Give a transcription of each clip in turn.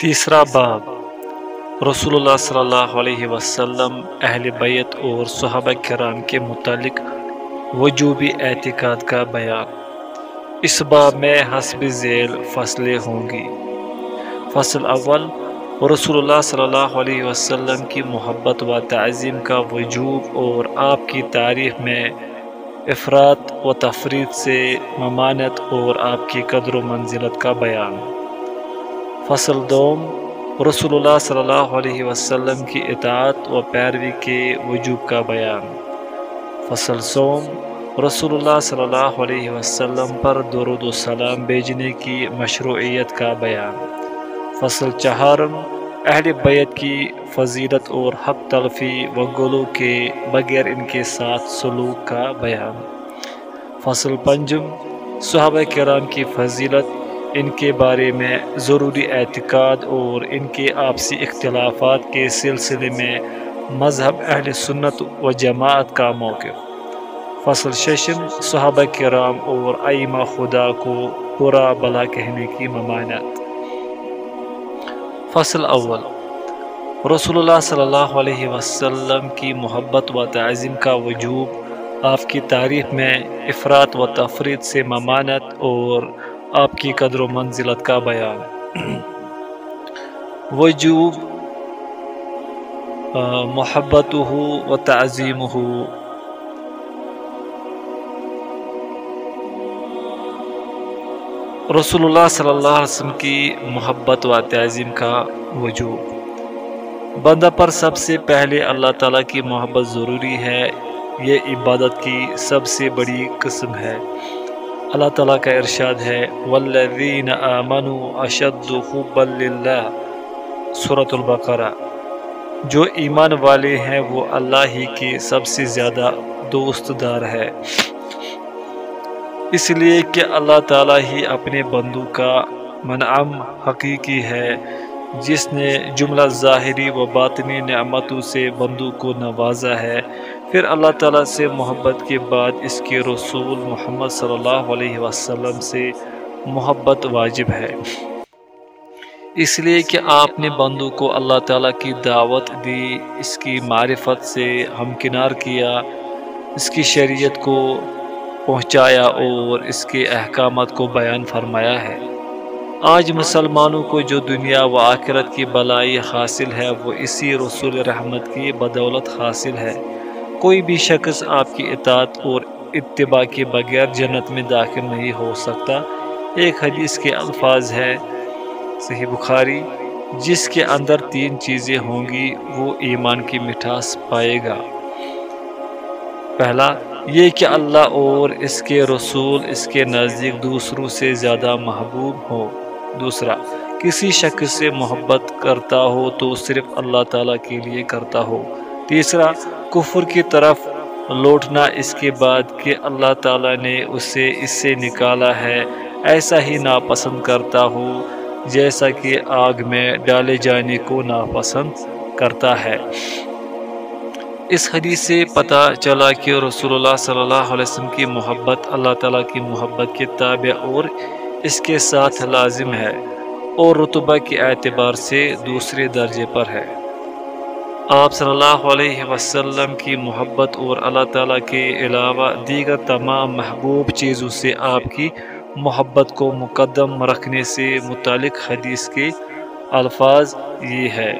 تیسرا باب۔ رسول اللہ صلی اللہ علیہ وسلم، اہل بیت اور صحابہ کرام کے متعلق وجوبی اعتقاد کا بیان۔ اس باب میں حسب ذیل فصلیں ہوں گی۔ فصل اول رسول اللہ صلی اللہ علیہ وسلم کی محبت و تعظیم کا وجوب اور آپ کی تعریف میں افراد و تفرید سے ممانت اور آپ کی قدر و منزلت کا بیان۔ فصل دوم رسول اللہ صلی اللہ علیہ وسلم کی اطاعت و پیروی کے وجوب کا بیان۔ فصل سوم رسول اللہ صلی اللہ علیہ وسلم پر درود و سلام بھیجنے کی مشروعیت کا بیان۔ فصل چہارم، اہل بیت کی فضیلت اور حق تلفی و گلو کے بغیر ان کے ساتھ سلوک کا بیان۔ فصل پنجم، صحابہ کرام کی فضیلت ان کے بارے میں ضروری اعتقاد اور ان کے آپسی اختلافات کے سلسلے میں مذہب اہل سنت و جماعت کا موقف۔ فصل ششم، صحابہ کرام اور ائمہ خدا کو برا بلا کہنے کی ممانت فصل اول، رسول اللہ صلی اللہ علیہ وسلم کی محبت و تعظیم کا وجوب، آپ کی تاریخ میں افراد و تفرید سے ممانت اور آپ کی قدر و منزلت کا بیان۔ وجوب محبت ہو و تعظیم ہو رسول اللہ صلی اللہ علیہ وسلم کی محبت و تعظیم کا وجوب۔ بندہ پر سب سے پہلے اللہ تعالیٰ کی محبت ضروری ہے، یہ عبادت کی سب سے بڑی قسم ہے۔ اللہ تعالیٰ کا ارشاد ہے والذین آمنوا اشد حبا للہ صورت البقرہ۔ جو ایمان والے ہیں، وہ اللہ ہی کے سب سے زیادہ دوست دار ہے۔ اس لیے کہ اللہ تعالیٰ ہی اپنے بندو کا منعم حقیقی ہے، جس نے جملہ ظاہری و باطنی نعمتوں سے بندو کو نوازا ہے۔ پھر اللہ تعالیٰ سے محبت کے بعد اس کے رسول محمد صلی اللہ علیہ وسلم سے محبت واجب ہے۔ اس لیے کہ آپ نے بندو کو اللہ تعالیٰ کی دعوت دی، اس کی معرفت سے ہمکنار کیا، اس کی شریعت کو پہنچایا اور اس کے احکامات کو بیان فرمایا ہے۔ آج مسلمانوں کو جو دنیا و آخرت کی بلائی حاصل ہے، وہ اسی رسول رحمت کی بدولت حاصل ہے۔ کوئی بھی شخص آپ کی اطاعت اور اتباع کے بغیر جنت میں داخل نہیں ہو سکتا۔ ایک حدیث کے الفاظ ہے صحیح بخاری، جس کے اندر تین چیزیں ہوں گی، وہ ایمان کی مٹھاس پائے گا۔ پہلا، یہ کہ اللہ اور اس کے رسول، اس کے نزدیک دوسروں سے زیادہ محبوب ہو دوسرا، کسی شخص سے محبت کرتا ہو تو صرف اللہ تعالیٰ کے لیے کرتا ہو۔ تیسرا، کفر کی طرف لوٹنا، اس کے بعد کہ اللہ تعالیٰ نے اسے اس سے نکالا ہے، ایسا ہی ناپسند کرتا ہو جیسا کہ آگ میں ڈالے جانے کو ناپسند کرتا ہے۔ اس حدیث سے پتہ چلا کہ رسول اللہ صلی اللہ علیہ وسلم کی محبت اللہ تعالیٰ کی محبت کے تابع اور اس کے ساتھ لازم ہے اور رتبہ کے اعتبار سے دوسرے درجے پر ہے۔ آپ صلی اللہ علیہ وسلم کی محبت اور اللہ تعالیٰ کے علاوہ دیگر تمام محبوب چیزوں سے آپ کی محبت کو مقدم رکھنے سے متعلق حدیث کے الفاظ یہ ہے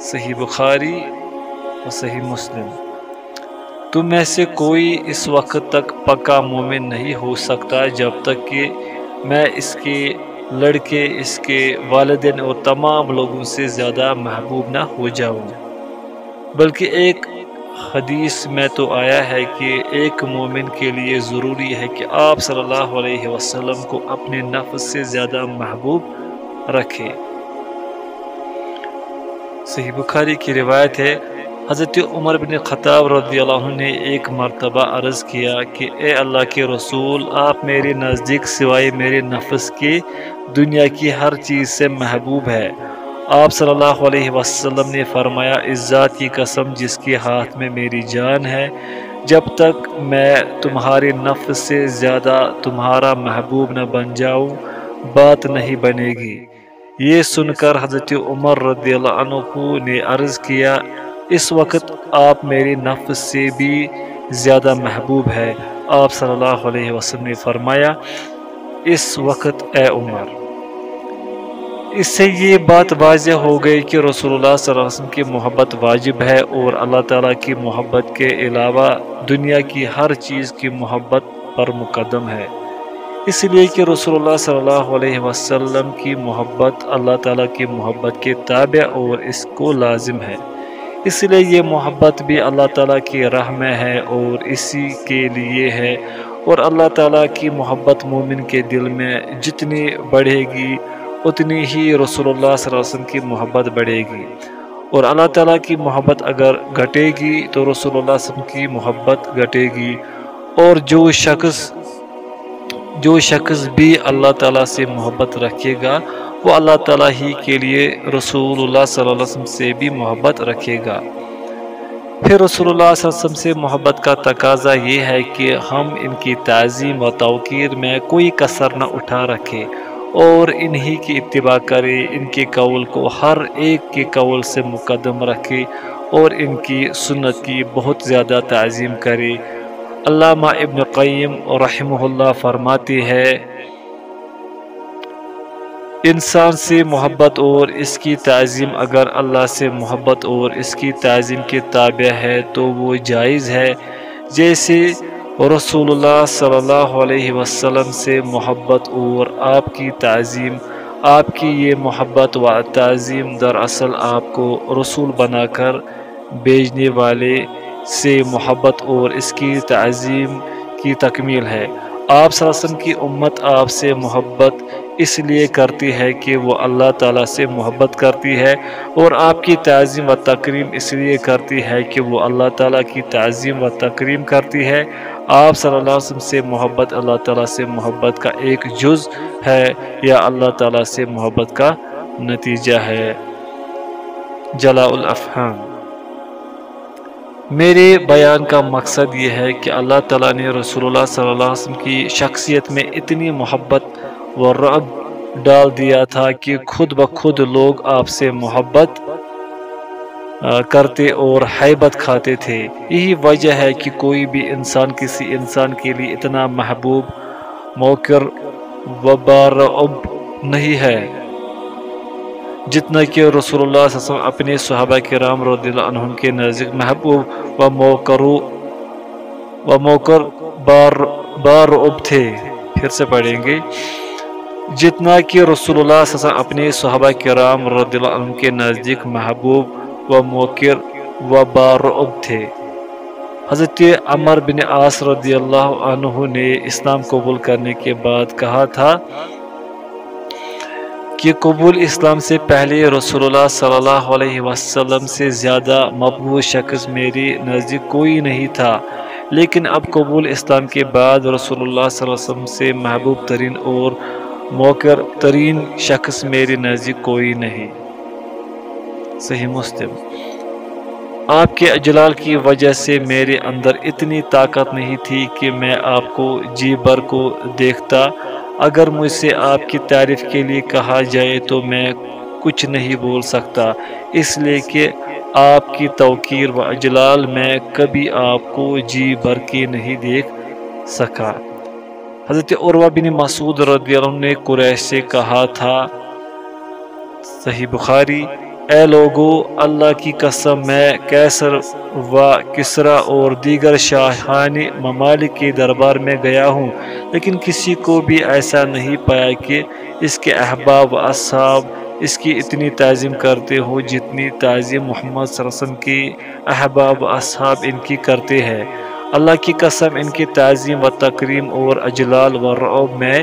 صحیح بخاری اور صحیح مسلم۔ تم میں سے کوئی اس وقت تک پکا مومن نہیں ہو سکتا جب تک کہ میں اس کے لڑکے، اس کے والدین اور تمام لوگوں سے زیادہ محبوب نہ ہو جاؤں۔ بلکہ ایک حدیث میں تو آیا ہے کہ ایک مومن کے لیے ضروری ہے کہ آپ صلی اللہ علیہ وسلم کو اپنے نفس سے زیادہ محبوب رکھے۔ صحیح بخاری کی روایت ہے، حضرت عمر بن خطاب رضی اللہ عنہ نے ایک مرتبہ عرض کیا کہ اے اللہ کے رسول، آپ میرے نزدیک سوائے میرے نفس کے دنیا کی ہر چیز سے محبوب ہے آپ صلی اللہ علیہ وسلم نے فرمایا، اس ذات کی قسم جس کے ہاتھ میں میری جان ہے، جب تک میں تمہارے نفس سے زیادہ تمہارا محبوب نہ بن جاؤں، بات نہیں بنے گی۔ یہ سن کر حضرت عمر رضی اللہ عنہ نے عرض کیا، اس وقت آپ میری نفس سے بھی زیادہ محبوب ہے آپ صلی اللہ علیہ وسلم نے فرمایا، اس وقت اے عمر اس سے یہ بات واضح ہو گئی کہ رسول اللہ صلی اللہ علیہ وسلم کی محبت واجب ہے اور اللہ تعالیٰ کی محبت کے علاوہ دنیا کی ہر چیز کی محبت پر مقدم ہے۔ اس لیے کہ رسول اللہ صلی اللہ علیہ وسلم کی محبت اللہ تعالیٰ کی محبت کے تابع اور اس کو لازم ہے۔ اس لیے یہ محبت بھی اللہ تعالیٰ کی راہ میں ہے اور اسی کے لیے ہے۔ اور اللہ تعالیٰ کی محبت مومن کے دل میں جتنی بڑھے گی اتنی ہی رسول اللہ صلی اللہ علیہ وسلم کی محبت بڑھے گی۔ اور اللہ تعالیٰ کی محبت اگر گھٹے گی تو رسول اللہ علیہ وسلم کی محبت گھٹے گی۔ اور جو شخص جو شخص بھی اللہ تعالیٰ سے محبت رکھے گا، وہ اللہ تعالیٰ ہی کے لیے رسول اللہ صلی اللہ علیہ وسلم سے بھی محبت رکھے گا۔ پھر رسول اللہ صلی اللہ علیہ وسلم سے محبت کا تقاضا یہ ہے کہ ہم ان کی تعظیم و توقیر میں کوئی کثر نہ اٹھا رکھے۔ اور انہی کی اتباع کرے، ان کے قول کو ہر ایک کے قول سے مقدم رکھے اور ان کی سنت کی بہت زیادہ تعظیم کرے۔ علامہ ابن قیم رحمہ اللہ فرماتی ہے انسان سے محبت اور اس کی تعظیم، اگر اللہ سے محبت اور اس کی تعظیم کے تابع ہے تو وہ جائز ہے۔ جیسے رسول اللہ صلی اللہ علیہ وسلم سے محبت اور آپ کی تعظیم، آپ کی یہ محبت و تعظیم دراصل آپ کو رسول بنا کر بیچنے والے سے محبت اور اس کی تعظیم کی تکمیل ہے۔ آپ صلی اللہ علیہ وسلم کی امت آپ سے محبت اس لیے کرتی ہے کہ وہ اللہ تعالیٰ سے محبت کرتی ہے اور آپ کی تعظیم و تقریم اس لیے کرتی ہے کہ وہ اللہ تعالیٰ کی تعظیم و تقریم کرتی ہے۔ آپ صلی اللہ علیہ وسلم سے محبت اللہ تعالیٰ سے محبت کا ایک جز ہے یا اللہ تعالیٰ سے محبت کا نتیجہ ہے۔ جلا الافہام۔ میرے بیان کا مقصد یہ ہے کہ اللہ تعالیٰ نے رسول اللہ صلی اللہ علیہ وسلم کی شخصیت میں اتنی محبت و رب ڈال دیا تھا کہ خود بخود لوگ آپ سے محبت کرتے اور حیبت کھاتے تھے۔ یہی وجہ ہے کہ کوئی بھی انسان کسی انسان کے لیے اتنا محبوب موکر و بارعب نہیں ہے، جتنا کہ رسول اللہ صلی اللہ علیہ وسلم اپنے صحابہ کرام رضی اللہ عنہم کے نزدیک محبوب و موکرو و موکر بار بار اب تھے۔ پھر سے پڑھیں گے۔ جتنا کہ رسول اللہ صلی اللہ علیہ وسلم اپنے صحابہ کرام رضی اللہ عنہم کے نزدیک محبوب و موکر و بار اب تھے۔ حضرت عمر بن عاص رضی اللہ عنہ نے اسلام قبول کرنے کے بعد کہا تھا کہ قبول اسلام سے پہلے رسول اللہ صلی اللہ علیہ وسلم سے زیادہ مقبول شخص میری نزدیک کوئی نہیں تھا۔ لیکن اب قبول اسلام کے بعد رسول اللہ صلی اللہ علیہ وسلم سے محبوب ترین اور موکر ترین شخص میری نزدیک کوئی نہیں۔ صحیح مسلم۔ آپ کے اجلال کی وجہ سے میرے اندر اتنی طاقت نہیں تھی کہ میں آپ کو جی بر کو دیکھتا۔ اگر مجھ سے آپ کی تعریف کے لیے کہا جائے تو میں کچھ نہیں بول سکتا۔ اس لیے کہ آپ کی توقیر و اجلال میں کبھی آپ کو جی بھر کے نہیں دیکھ سکا۔ حضرت عروہ بن مسعود رضی اللہ عنہ نے قریش سے کہا تھا، صحیح بخاری، اے لوگو، اللہ کی قسم، میں کیسر و کسرا اور دیگر شاہانی ممالک کے دربار میں گیا ہوں، لیکن کسی کو بھی ایسا نہیں پایا کہ اس کے احباب و اصحاب اس کی اتنی تعظیم کرتے ہو جتنی تعظیم محمد صلی اللہ علیہ وسلم کی احباب و اصحاب ان کی کرتے ہیں۔ اللہ کی قسم ان کی تعظیم و تقریم اور اجلال و رعب میں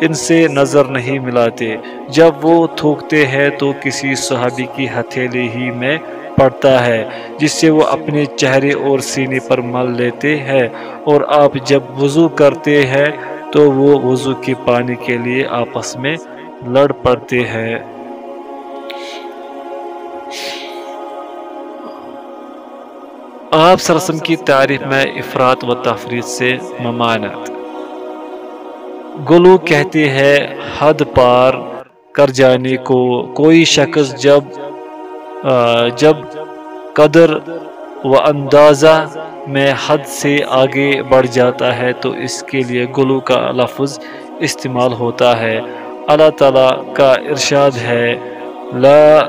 ان سے نظر نہیں ملاتے۔ جب وہ تھوکتے ہیں تو کسی صحابی کی ہتھیلی ہی میں پڑتا ہے، جس سے وہ اپنے چہرے اور سینے پر مل لیتے ہیں۔ اور آپ جب وضو کرتے ہیں تو وہ وضو کے پانی کے لیے آپس میں لڑ پڑتے ہیں۔ آپ سرسم کی تعریف میں افراد و تفریح سے ممانت گلو کہتے ہیں، حد پار کر جانے کو کوئی شخص جب جب قدر و اندازہ میں حد سے آگے بڑھ جاتا ہے تو اس کے لیے گلو کا لفظ استعمال ہوتا ہے۔ اللہ تعالیٰ کا ارشاد ہے، لا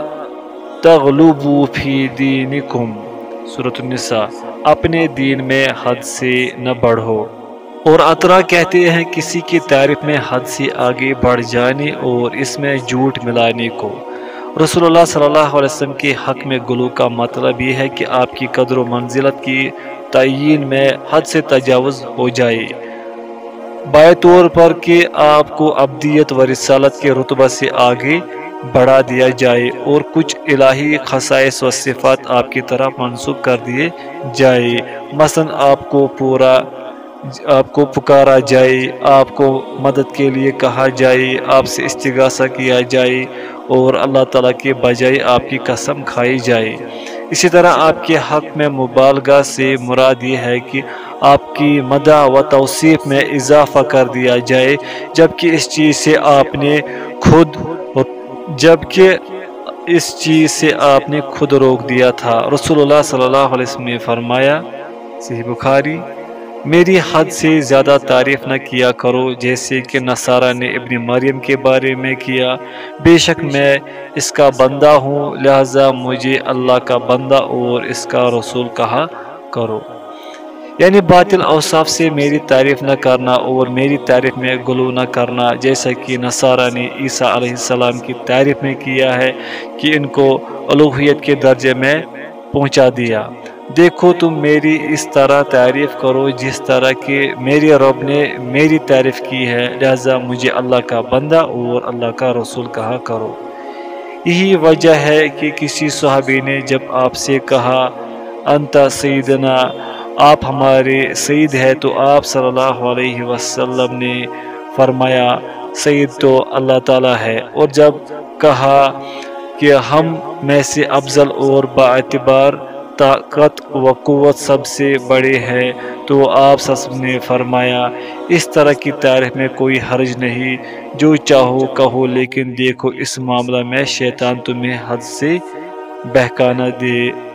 تغلبو فی دینکم۔ صورت النساء، اپنے دین میں حد سے نہ بڑھو۔ اور اطرا کہتے ہیں کسی کی تعریف میں حد سے آگے بڑھ جانے اور اس میں جھوٹ ملانے کو۔ رسول اللہ صلی اللہ علیہ وسلم کے حق میں گلو کا مطلب یہ ہے کہ آپ کی قدر و منزلت کی تعین میں حد سے تجاوز ہو جائے۔ بائے طور پر کہ آپ کو ابدیت و رسالت کے رتبہ سے آگے بڑھا دیا جائے اور کچھ الہی خصائص و صفات آپ کی طرف منسوخ کر دیے جائے۔ مثلا آپ کو پورا آپ کو پکارا جائے، آپ کو مدد کے لیے کہا جائے، آپ سے استغاثہ کیا جائے اور اللہ تعالیٰ کے بجائے آپ کی قسم کھائی جائے۔ اسی طرح آپ کے حق میں مبالغہ سے مراد یہ ہے کہ آپ کی مدع و توصیف میں اضافہ کر دیا جائے، جبکہ اس چیز سے آپ نے خود جبکہ اس چیز سے آپ نے خود روک دیا تھا۔ رسول اللہ صلی اللہ علیہ وسلم نے فرمایا، صحیح بخاری، میری حد سے زیادہ تعریف نہ کیا کرو، جیسے کہ نصارہ نے ابن مریم کے بارے میں کیا۔ بے شک میں اس کا بندہ ہوں، لہذا مجھے اللہ کا بندہ اور اس کا رسول کہا کرو۔ یعنی باطل اوصاف سے میری تعریف نہ کرنا اور میری تعریف میں گلو نہ کرنا، جیسا کہ نصارہ نے عیسیٰ علیہ السلام کی تعریف میں کیا ہے کہ ان کو الوحیت کے درجے میں پہنچا دیا۔ دیکھو تم میری اس طرح تعریف کرو جس طرح کہ میری رب نے میری تعریف کی ہے، لہذا مجھے اللہ کا بندہ اور اللہ کا رسول کہا کرو۔ یہی وجہ ہے کہ کسی صحابی نے جب آپ سے کہا، انت سیدنا آپ ہمارے سعید ہے تو آپ صلی اللہ علیہ وسلم نے فرمایا سعید تو اللہ تعالیٰ ہے۔ اور جب کہا کہ ہم میں سے افضل اور با اعتبار طاقت و قوت سب سے بڑے ہے تو آپ سب نے فرمایا، اس طرح کی تاریخ میں کوئی حرج نہیں۔ جو چاہو کہو، لیکن دیکھو، اس معاملہ میں شیطان تمہیں حد سے بہکانا دے۔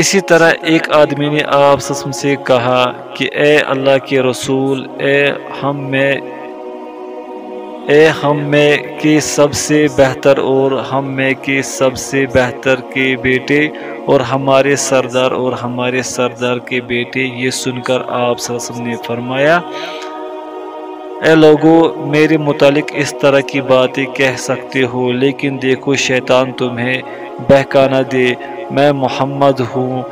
اسی طرح ایک آدمی نے آپ سسم سے کہا کہ اے اللہ کے رسول، اے ہم میں، اے ہم میں کے سب سے بہتر اور ہم میں کے سب سے بہتر کے بیٹے اور ہمارے سردار اور ہمارے سردار کے بیٹے، یہ سن کر آپ سسم نے فرمایا اے لوگو، میرے متعلق اس طرح کی باتیں کہہ سکتے ہو، لیکن دیکھو شیطان تمہیں بہکانا دے۔ میں محمد ہوں،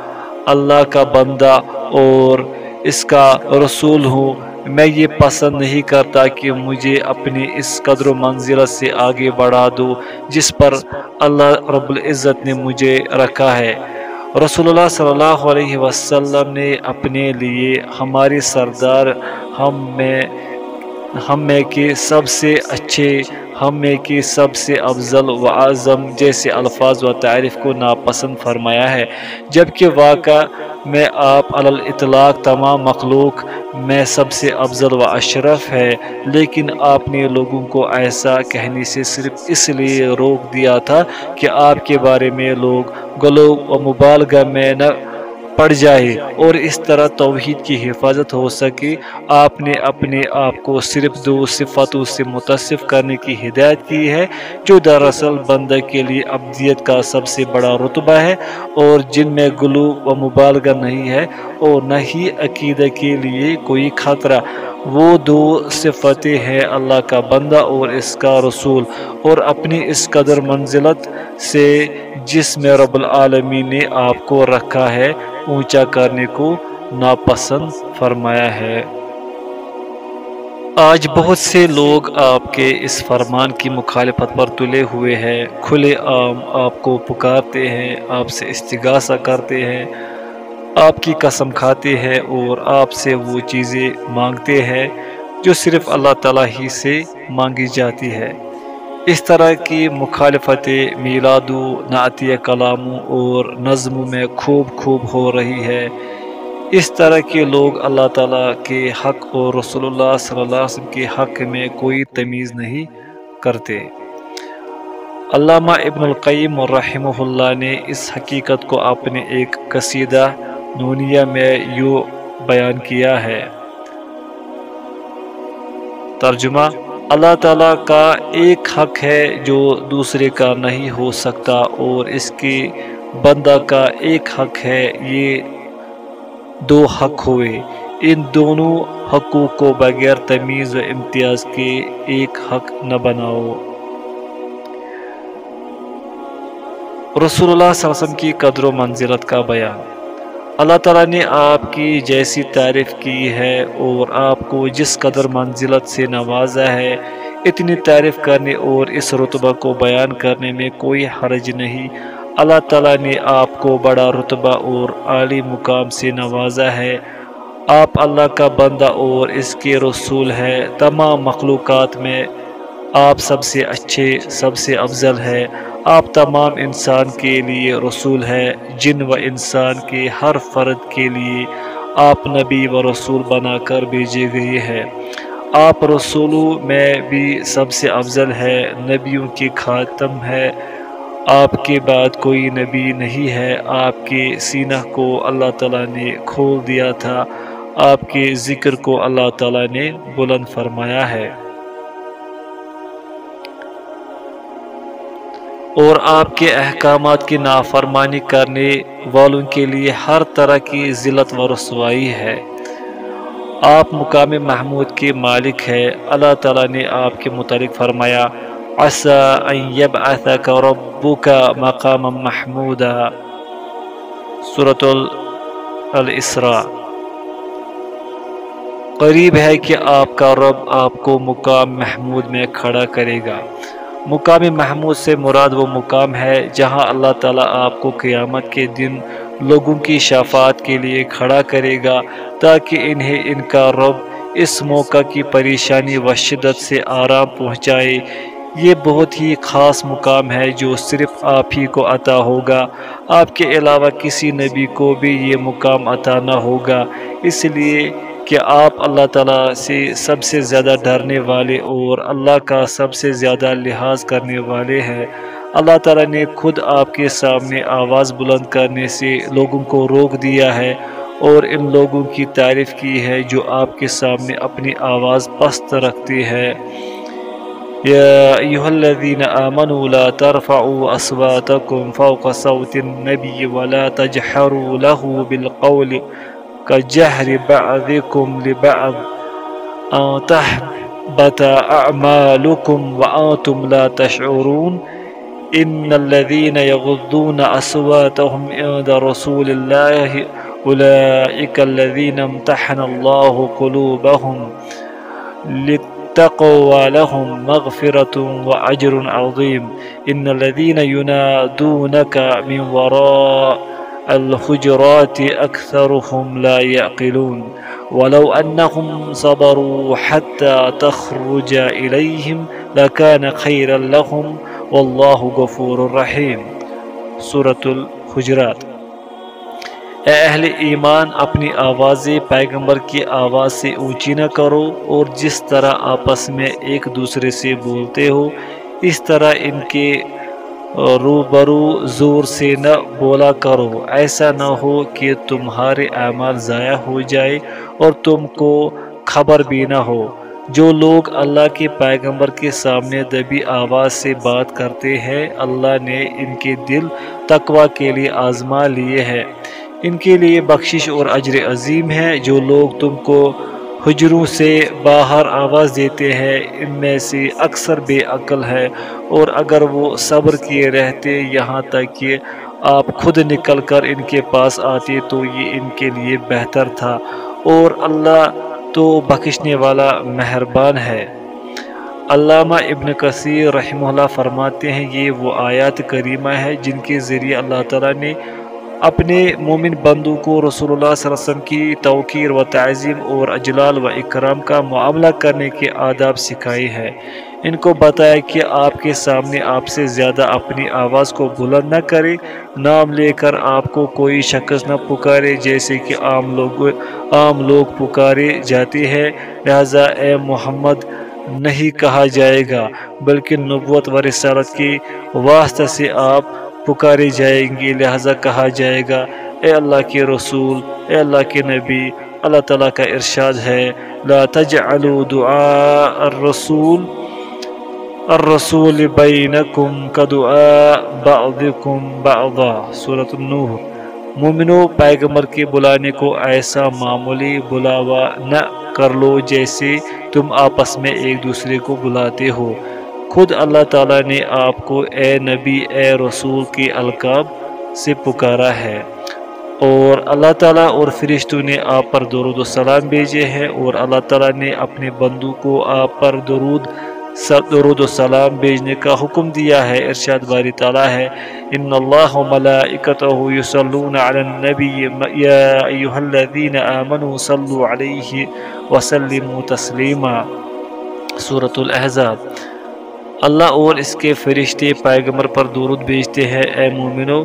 اللہ کا بندہ اور اس کا رسول ہوں۔ میں یہ پسند نہیں کرتا کہ مجھے اپنی اس قدر و منزلت سے آگے بڑھا دو، جس پر اللہ رب العزت نے مجھے رکھا ہے۔ رسول اللہ صلی اللہ علیہ وسلم نے اپنے لیے ہماری سردار، ہم میں ہم میں کے سب سے اچھے، ہم میں کی سب سے افضل و اعظم جیسے الفاظ و تعریف کو ناپسند فرمایا ہے۔ جبکہ واقع میں آپ الاطلاق تمام مخلوق میں سب سے افضل و اشرف ہے، لیکن آپ نے لوگوں کو ایسا کہنے سے صرف اس لیے روک دیا تھا کہ آپ کے بارے میں لوگ گلو و مبالغہ میں نہ پڑ جائے اور اس طرح توحید کی حفاظت ہو سکے، آپ نے اپنے آپ کو صرف دو صفتوں سے متصف کرنے کی ہدایت کی ہے، جو دراصل بندہ کے لیے ابدیت کا سب سے بڑا رتبہ ہے اور جن میں گلو و مبالغہ نہیں ہے اور نہ ہی عقیدہ کے لیے کوئی خطرہ۔ وہ دو صفتیں ہیں اللہ کا بندہ اور اس کا رسول اور اپنی اس قدر منزلت سے جس میں رب العالمین نے آپ کو رکھا ہے۔ اونچا کرنے کو ناپسند فرمایا ہے۔ آج بہت سے لوگ آپ کے اس فرمان کی مخالفت پر تلے ہوئے ہیں۔ کھلے عام آپ کو پکارتے ہیں، آپ سے استغاثہ کرتے ہیں، آپ کی قسم کھاتے ہیں اور آپ سے وہ چیزیں مانگتے ہیں جو صرف اللہ تعالیٰ ہی سے مانگی جاتی ہے۔ اس طرح کی مخالفت میلادو نعتیہ کلاموں اور نظم میں خوب خوب ہو رہی ہے۔ اس طرح کے لوگ اللہ تعالیٰ کے حق اور رسول اللہ صلی اللہ علیہ وسلم کے حق میں کوئی تمیز نہیں کرتے۔ علامہ ابن القیم رحمہ اللہ نے اس حقیقت کو اپنے ایک قصیدہ نونیہ میں یوں بیان کیا ہے۔ ترجمہ اللہ تعالیٰ کا ایک حق ہے جو دوسرے کا نہیں ہو سکتا اور اس کے بندہ کا ایک حق ہے، یہ دو حق ہوئے۔ ان دونوں حقوق کو بغیر تمیز و امتیاز کے ایک حق نہ بناؤ۔ رسول اللہ صلی اللہ علیہ وسلم کی قدر و منزلت کا بیان۔ اللہ تعالیٰ نے آپ کی جیسی تعریف کی ہے اور آپ کو جس قدر منزلت سے نوازا ہے، اتنی تعریف کرنے اور اس رتبہ کو بیان کرنے میں کوئی حرج نہیں۔ اللہ تعالیٰ نے آپ کو بڑا رتبہ اور عالی مقام سے نوازا ہے۔ آپ اللہ کا بندہ اور اس کے رسول ہے تمام مخلوقات میں آپ سب سے اچھے، سب سے افضل ہے آپ تمام انسان کے لیے رسول ہے جن و انسان کے ہر فرد کے لیے آپ نبی و رسول بنا کر بھیجے گئے ہیں۔ آپ رسولوں میں بھی سب سے افضل ہے نبیوں کی خاتم ہے آپ کے بعد کوئی نبی نہیں ہے، آپ کے سینہ کو اللہ تعالیٰ نے کھول دیا تھا۔ آپ کے ذکر کو اللہ تعالیٰ نے بلند فرمایا ہے۔ اور آپ کے احکامات کی نافرمانی کرنے والوں کے لیے ہر طرح کی ذلت و رسوائی ہے۔ آپ مقام محمود کے مالک ہے اللہ تعالیٰ نے آپ کے متعلق فرمایا ربک مقام محمود صورت الاسراء۔ قریب ہے کہ آپ کا رب آپ کو مقام محمود میں کھڑا کرے گا۔ مقام محمود سے مراد وہ مقام ہے جہاں اللہ تعالیٰ آپ کو قیامت کے دن لوگوں کی شفاعت کے لیے کھڑا کرے گا تاکہ انہیں ان کا رب اس موقع کی پریشانی و شدت سے آرام پہنچائے۔ یہ بہت ہی خاص مقام ہے جو صرف آپ ہی کو عطا ہوگا۔ آپ کے علاوہ کسی نبی کو بھی یہ مقام عطا نہ ہوگا۔ اس لیے کہ آپ اللہ تعالیٰ سے سب سے زیادہ ڈرنے والے اور اللہ کا سب سے زیادہ لحاظ کرنے والے ہیں۔ اللہ تعالیٰ نے خود آپ کے سامنے آواز بلند کرنے سے لوگوں کو روک دیا ہے اور ان لوگوں کی تعریف کی ہے جو آپ کے سامنے اپنی آواز پست رکھتی ہے یا الذین آمنوا لا ترفعوا اصواتکم فوق صوت النبی ولا تجحروا له بالقول كجهر بعضكم لبعض. أن تحبط أعمالكم وأنتم لا تشعرون. إن الذين يغضون أصواتهم عند رسول الله أولئك الذين امتحن الله قلوبهم للتقوى لهم مغفرة وأجر عظيم. إن الذين ينادونك من وراء الحجرات أكثرهم لا يعقلون ولو أنهم صبروا حتى تخرج إليهم لكان خيرا لهم والله غفور رحيم. سورة الحجرات اے اہل ایمان، اپنی آوازیں پیغمبر کی آواز سے اونچی نہ کرو اور جس طرح آپس میں ایک دوسرے سے بولتے ہو، اس طرح ان کے روبرو زور سے نہ بولا کرو۔ ایسا نہ ہو کہ تمہارے اعمال ضائع ہو جائے اور تم کو خبر بھی نہ ہو۔ جو لوگ اللہ کے پیغمبر کے سامنے دبی آواز سے بات کرتے ہیں، اللہ نے ان کے دل تقوی کے لیے آزما لیے ہیں۔ ان کے لیے بخشش اور اجر عظیم ہے۔ جو لوگ تم کو حجروں سے باہر آواز دیتے ہیں، ان میں سے اکثر بے عقل ہے اور اگر وہ صبر کیے رہتے یہاں تک کہ آپ خود نکل کر ان کے پاس آتے تو یہ ان کے لیے بہتر تھا۔ اور اللہ تو بخشنے والا مہربان ہے۔ علامہ ابن کثیر رحمہ اللہ فرماتے ہیں، یہ وہ آیات کریمہ ہے جن کے ذریعے اللہ تعالیٰ نے اپنے مومن بندو کو رسول اللہ صلی اللہ علیہ وسلم کی توقیر و تعظیم اور اجلال و اکرام کا معاملہ کرنے کے آداب سکھائی ہے۔ ان کو بتایا کہ آپ کے سامنے آپ سے زیادہ اپنی آواز کو بلند نہ کرے، نام لے کر آپ کو کوئی شخص نہ پکارے جیسے کہ عام لوگ عام لوگ پکارے جاتے ہیں۔ لہذا اے محمد، نہیں کہا جائے گا، بلکہ نبوت و رسالت کی واسطہ سے آپ پکارے جائیں گے لہذا کہا جائے گا، اے اللہ کے رسول، اے اللہ کے نبی، اللہ تعالیٰ کا ارشاد ہے، لا تجعلوا دعاء الرسول الرسول بینکم کدعاء بعضکم بعضا، سورة النور۔ مومنو، پیغمبر کے بلانے کو ایسا معمولی بلاوا نہ کر لو جیسے تم آپس میں ایک دوسرے کو بلاتے ہو۔ خود اللہ تعالیٰ نے آپ کو اے نبی، اے رسول کی القاب سے پکارا ہے۔ اور اللہ تعالیٰ اور فرشتوں نے آپ پر درود و سلام بھیجے ہیں۔ اور اللہ تعالیٰ نے اپنے بندو کو آپ پر درود درود و سلام بھیجنے کا حکم دیا ہے۔ ارشاد باری تعالیٰ ہے، ان اللہ ملائکتہ یصلون علی النبی یا ایوہ الذین آمنوا صلو علیہ وسلموا تسلیما۔ سورة الاحزاب۔ اللہ اور اس کے فرشتے پیغمبر پر درود بیچتے ہیں، اے مومنو،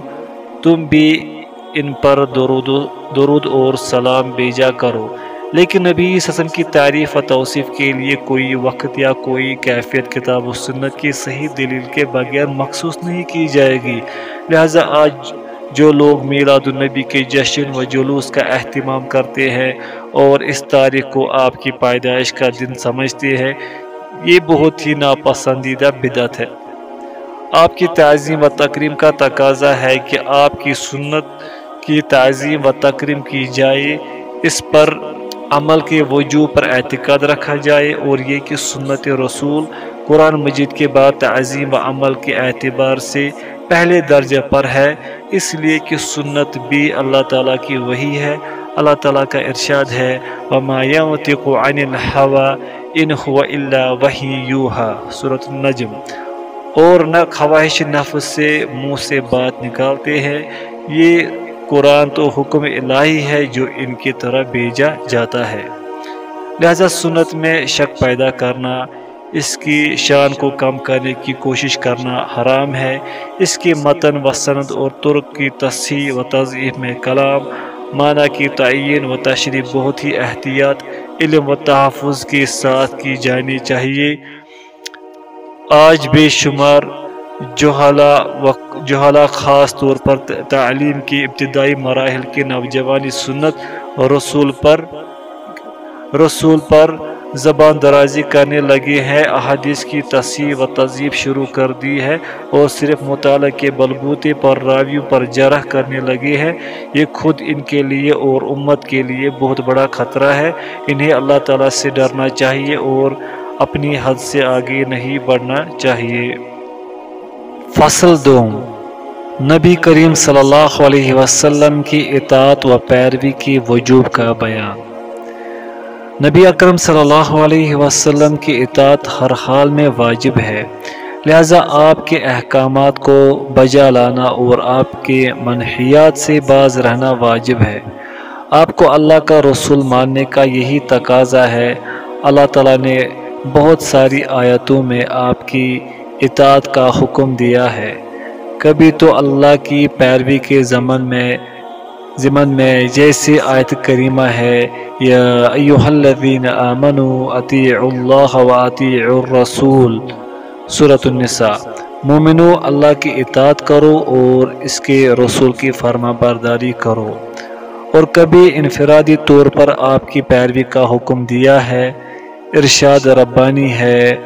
تم بھی ان پر درود درود اور سلام بیجا کرو۔ لیکن نبی سسم کی تعریف و توصیف کے لیے کوئی وقت یا کوئی کیفیت کتاب و سنت کی صحیح دلیل کے بغیر مخصوص نہیں کی جائے گی۔ لہٰذا آج جو لوگ میلاد النبی کے جشن و جلوس کا اہتمام کرتے ہیں اور اس تاریخ کو آپ کی پیدائش کا دن سمجھتے ہیں یہ بہت ہی ناپسندیدہ بدعت ہے۔ آپ کی تعظیم و تقریم کا تقاضا ہے کہ آپ کی سنت کی تعظیم و تقریم کی جائے، اس پر عمل کے وجوہ پر اعتقاد رکھا جائے اور یہ کہ سنت رسول قرآن مجید کے بعد تعظیم و عمل کے اعتبار سے پہلے درجہ پر ہے۔ اس لیے کہ سنت بھی اللہ تعالیٰ کی وہی ہے۔ اللہ تعالیٰ کا ارشاد ہے، وما ينطق عن الهوى ان هو الا وحی یوحا، سورة النجم۔ اور نہ خواہش نفس سے منہ سے بات نکالتے ہیں۔ یہ قرآن تو حکم الہی ہے جو ان کی طرح بھیجا جاتا ہے۔ لہذا سنت میں شک پیدا کرنا، اس کی شان کو کم کرنے کی کوشش کرنا حرام ہے۔ اس کی متن و سند اور ترک کی تصحیح و تضعیف میں کلام، معنی کی تعین و تشریح بہت ہی احتیاط علم و تحفظ کے ساتھ کی جانی چاہیے۔ آج بے شمار جوہلا خاص طور پر تعلیم کی ابتدائی مراحل کے نوجوانی سنت رسول پر رسول پر زبان درازی کرنے لگے ہیں۔ احادیث کی تصحیح و تذیب شروع کر دی ہے اور صرف مطالعہ کے بلبوتے پر راویوں پر جرح کرنے لگے ہیں۔ یہ خود ان کے لیے اور امت کے لیے بہت بڑا خطرہ ہے۔ انہیں اللہ تعالیٰ سے ڈرنا چاہیے اور اپنی حد سے آگے نہیں بڑھنا چاہیے۔ فصل دوم۔ نبی کریم صلی اللہ علیہ وسلم کی اطاعت و پیروی کی وجوب کا بیان۔ نبی اکرم صلی اللہ علیہ وسلم کی اطاعت ہر حال میں واجب ہے۔ لہذا آپ کے احکامات کو بجا لانا اور آپ کے منحیات سے باز رہنا واجب ہے۔ آپ کو اللہ کا رسول ماننے کا یہی تقاضا ہے۔ اللہ تعالیٰ نے بہت ساری آیتوں میں آپ کی اطاعت کا حکم دیا ہے۔ کبھی تو اللہ کی پیروی کے زمن میں ضمن میں جیسے آیت کریمہ ہے، یا ایوہ الذین آمنوا اطیعوا اللہ و اطیعوا الرسول۔ سورة النساء۔ مومنو، اللہ کی اطاعت کرو اور اس کے رسول کی فرما برداری کرو۔ اور کبھی انفرادی طور پر آپ کی پیروی کا حکم دیا ہے، ارشاد ربانی ہے،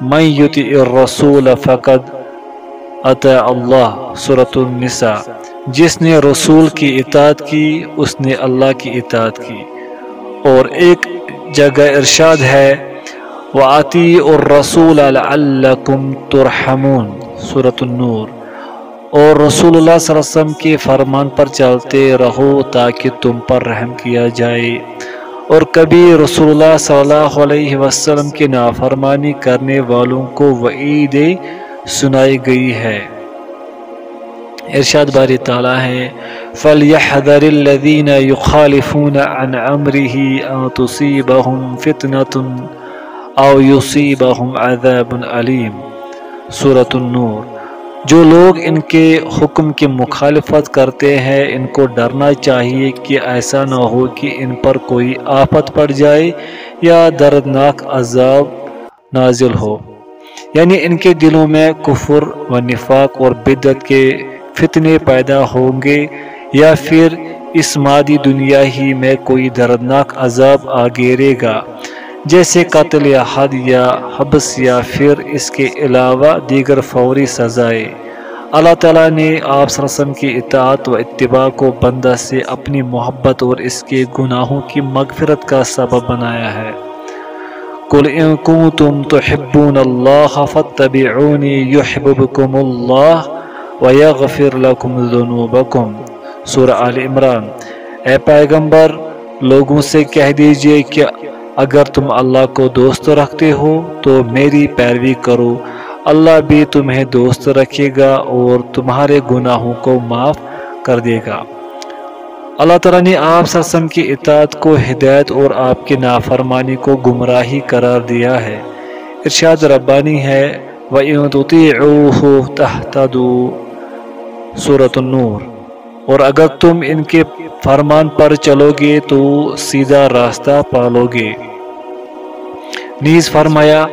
من یطیع الرسول فقد اطاع اللہ۔ سورة النساء۔ جس نے رسول کی اطاعت کی، اس نے اللہ کی اطاعت کی۔ اور ایک جگہ ارشاد ہے وَعَتِي الرَّسُولَ لَعَلَّكُمْ تُرْحَمُونَ۔ سورة النور۔ اور رسول اللہ صلی اللہ علیہ وسلم کے فرمان پر چلتے رہو تاکہ تم پر رحم کیا جائے۔ اور کبھی رسول اللہ صلی اللہ علیہ وسلم کی نافرمانی کرنے والوں کو وعید سنائی گئی ہے۔ ارشاد باری تعالیٰ ہے، فَلْيَحْذَرِ الَّذِينَ يُخَالِفُونَ عَنْ عَمْرِهِ أَن تُصِيبَهُمْ فِتْنَةٌ أَوْ يُصِيبَهُمْ عَذَابٌ عَلِيمٌ سورة النور۔ جو لوگ ان کے حکم کی مخالفت کرتے ہیں، ان کو ڈرنا چاہیے کہ ایسا نہ ہو کہ ان پر کوئی آفت پڑ جائے یا دردناک عذاب نازل ہو۔ یعنی ان کے دلوں میں کفر و نفاق اور بدت کے فتنے پیدا ہوں گے یا پھر اس مادی دنیا ہی میں کوئی دردناک عذاب آگیرے گا؟ جیسے قتل یا حد یا حبس یا پھر اس کے علاوہ دیگر فوری سزائے۔ اللہ تعالیٰ نے آپ وسلم کی اطاعت و اتباع کو بندہ سے اپنی محبت اور اس کے گناہوں کی مغفرت کا سبب بنایا ہے۔ کل ان کنتم تحبون اللہ فاتبعونی یحببکم اللہ ویغفر لکم ذنوبکم سورہ آل عمران۔ اے پیغمبر، لوگوں سے کہہ دیجیے کہ اگر تم اللہ کو دوست رکھتے ہو تو میری پیروی کرو۔ اللہ بھی تمہیں دوست رکھے گا اور تمہارے گناہوں کو معاف کر دے گا۔ اللہ تعالیٰ نے آپ سسم کی اطاعت کو، ہدایت اور آپ کی نافرمانی کو گمراہی قرار دیا ہے۔ ارشاد ربانی ہے، وَإِن تَحْتَدُوا سورة النور. اور اگر تم ان کے فرمان پر چلو گے تو سیدھا راستہ پالو گے۔ نیز فرمایا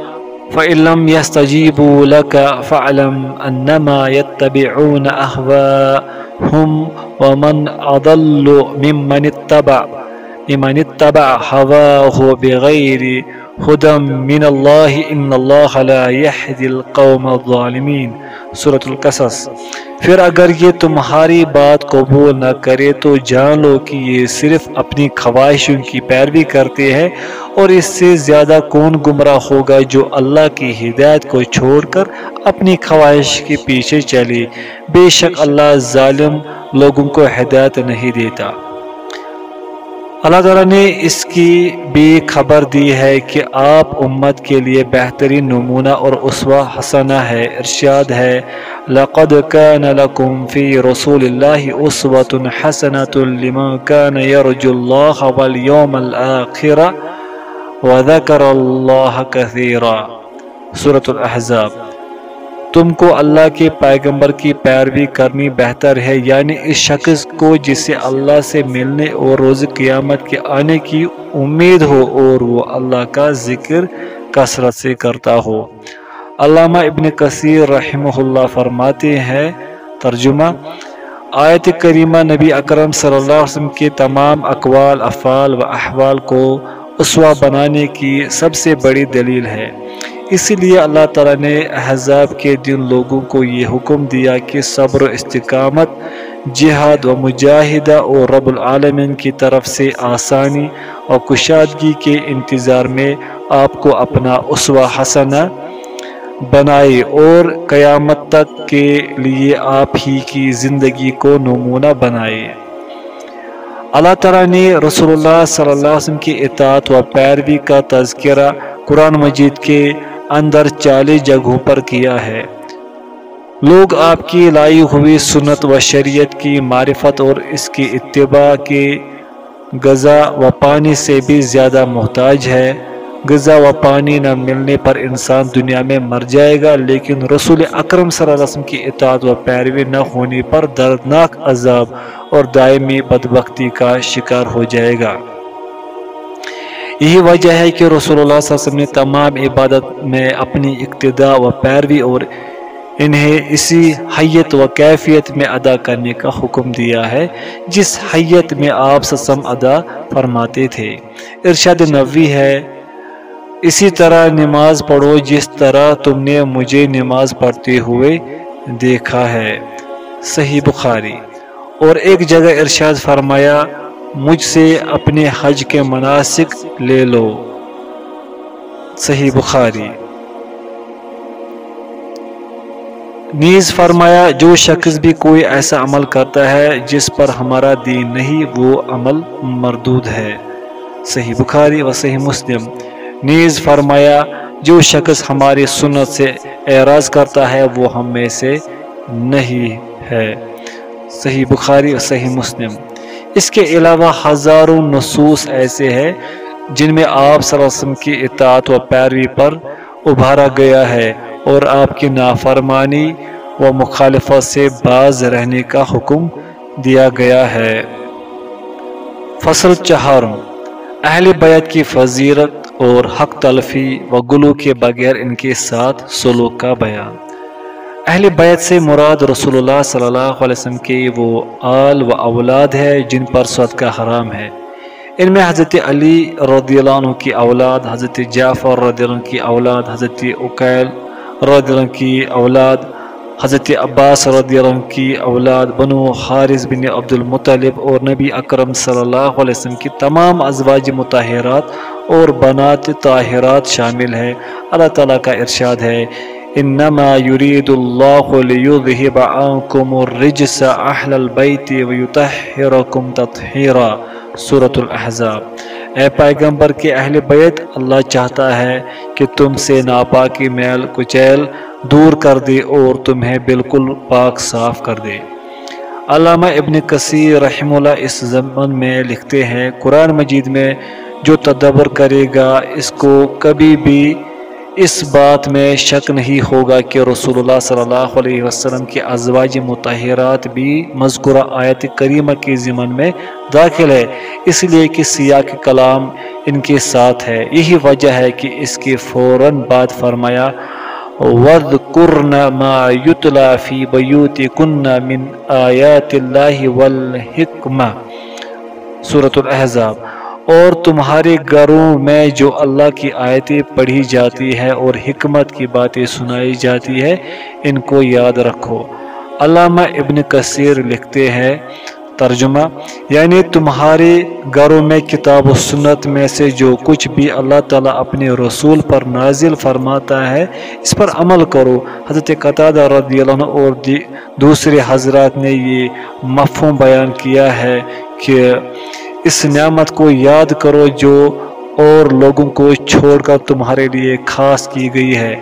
فَإِن لَمْ يَسْتَجِيبُوا لَكَ فَعْلَمْ أَنَّمَا يَتَّبِعُونَ أَهْوَاهُمْ وَمَنْ أَضَلُّ مِمَّنِ اتَّبَعَ إِمَنِ اتَّبَعَ هَوَاهُ بِغَيْرِ هُدًى مِنَ اللَّهِ إِنَّ اللَّهَ لَا يَحْدِي الْقَوْمَ الظَّالِمِينَ۔ سورة القصص۔ پھر اگر یہ تمہاری بات قبول نہ کرے تو جان لو کہ یہ صرف اپنی خواہشوں کی پیروی کرتے ہیں اور اس سے زیادہ کون گمراہ ہوگا جو اللہ کی ہدایت کو چھوڑ کر اپنی خواہش کے پیچھے چلے۔ بے شک اللہ ظالم لوگوں کو ہدایت نہیں دیتا۔ اللہ تعالیٰ نے اس کی بھی خبر دی ہے کہ آپ امت کے لیے بہترین نمونہ اور اسوہ حسنہ ہے، ارشاد ہے، لقد كان لكم في رسول الله اسوة حسنة لمن كان يرجو الله واليوم الآخر وذكر الله كثيرا سورة الأحزاب۔ تم کو اللہ کے پیغمبر کی پیروی کرنی بہتر ہے یعنی اس شخص کو جسے اللہ سے ملنے اور روز قیامت کے آنے کی امید ہو اور وہ اللہ کا ذکر کثرت سے کرتا ہو۔ علامہ ابن کثیر رحمہ اللہ فرماتے ہیں، ترجمہ، آیت کریمہ نبی اکرم صلی اللہ علیہ وسلم کے تمام اقوال، افعال و احوال کو اسوا بنانے کی سب سے بڑی دلیل ہے۔ اسی لیے اللہ تعالیٰ نے احزاب کے دن لوگوں کو یہ حکم دیا کہ صبر و استقامت، جہاد و مجاہدہ اور رب العالمین کی طرف سے آسانی اور کشادگی کے انتظار میں آپ کو اپنا اسوہ حسنہ بنائے اور قیامت تک کے لیے آپ ہی کی زندگی کو نمونہ بنائے۔ اللہ تعالیٰ نے رسول اللہ صلی اللہ علیہ وسلم کی اطاعت و پیروی کا تذکرہ قرآن مجید کے اندر چالیس جگہوں پر کیا ہے۔ لوگ آپ کی لائی ہوئی سنت و شریعت کی معرفت اور اس کی اتباع کے غذا و پانی سے بھی زیادہ محتاج ہے۔ غذا و پانی نہ ملنے پر انسان دنیا میں مر جائے گا، لیکن رسول اکرم صلی اللہ علیہ وسلم کی اطاعت و پیروی نہ ہونے پر دردناک عذاب اور دائمی بدبختی کا شکار ہو جائے گا۔ یہی وجہ ہے کہ رسول اللہ صلی اللہ علیہ وسلم نے تمام عبادت میں اپنی اقتداء و پیروی اور انہیں اسی حیت و کیفیت میں ادا کرنے کا حکم دیا ہے، جس حیت میں آپ سسم ادا فرماتے تھے۔ ارشاد نبوی ہے، اسی طرح نماز پڑھو جس طرح تم نے مجھے نماز پڑھتے ہوئے دیکھا ہے۔ صحیح بخاری۔ اور ایک جگہ ارشاد فرمایا مجھ سے اپنے حج کے مناسک لے لو۔ صحیح بخاری۔ نیز فرمایا، جو شخص بھی کوئی ایسا عمل کرتا ہے جس پر ہمارا دین نہیں، وہ عمل مردود ہے۔ صحیح بخاری و صحیح مسلم۔ نیز فرمایا، جو شخص ہماری سنت سے اعراض کرتا ہے، وہ ہم میں سے نہیں ہے۔ صحیح بخاری اور صحیح مسلم۔ اس کے علاوہ ہزاروں نصوص ایسے ہیں جن میں آپ صلی اللہ علیہ وسلم کی اطاعت و پیروی پر ابھارا گیا ہے اور آپ کی نافرمانی و مخالفت سے باز رہنے کا حکم دیا گیا ہے۔ فصل چہارم، اہل بیت کی فضیرت اور حق تلفی و گلو کے بغیر ان کے ساتھ سلوک کا بیان۔ اہل بیت سے مراد رسول اللہ صلی اللہ علیہ وسلم کے وہ آل و اولاد ہے جن پر صدقہ حرام ہے۔ ان میں حضرت علی رضی اللہ عنہ کی اولاد، حضرت جعفر رضی اللہ عنہ کی اولاد، حضرت اکیل رضی اللہ عنہ کی اولاد، حضرت عباس رضی اللہ عنہ کی اولاد، بنو حارث بن عبد المطلب اور نبی اکرم صلی اللہ علیہ وسلم کی تمام ازواج متحرات اور بنات طاہرات شامل ہے اللہ تعالیٰ کا ارشاد ہے انما يريد الله ليذهب عنكم الرجس اهل البيت ويطهركم تطهيرا. سورة الاحزاب اے پیغمبر کے اہل بیت، اللہ چاہتا ہے کہ تم سے ناپاکی میل، کچیل دور کر دے اور تمہیں بالکل پاک صاف کر دے۔ علامہ ابن کثیر رحم اللہ اس زمن میں لکھتے ہیں، قرآن مجید میں جو تدبر کرے گا، اس کو کبھی بھی اس بات میں شک نہیں ہوگا کہ رسول اللہ صلی اللہ علیہ وسلم کے ازواج متحرات بھی مذکورہ آیت کریمہ کے ضمن میں داخل ہے۔ اس لیے کہ سیاہ کے کلام ان کے ساتھ ہے۔ یہی وجہ ہے کہ اس کے فوراً بعد فرمایا وَذْكُرْنَ مَا يُتْلَى فِي بَيُوتِكُنَّ مِنْ آيَاتِ اللَّهِ وَالْحِكْمَةِ۔ سورة الاحزاب اور تمہارے گھروں میں جو اللہ کی آیتیں پڑھی جاتی ہے اور حکمت کی باتیں سنائی جاتی ہے ان کو یاد رکھو۔ علامہ ابن کثیر لکھتے ہیں، ترجمہ یعنی تمہارے گھروں میں کتاب و سنت میں سے جو کچھ بھی اللہ تعالیٰ اپنے رسول پر نازل فرماتا ہے، اس پر عمل کرو۔ حضرت قطع رضی اللہ عنہ اور دوسرے حضرات نے یہ مفہوم بیان کیا ہے کہ اس نعمت کو یاد کرو جو اور لوگوں کو چھوڑ کر تمہارے لیے خاص کی گئی ہے۔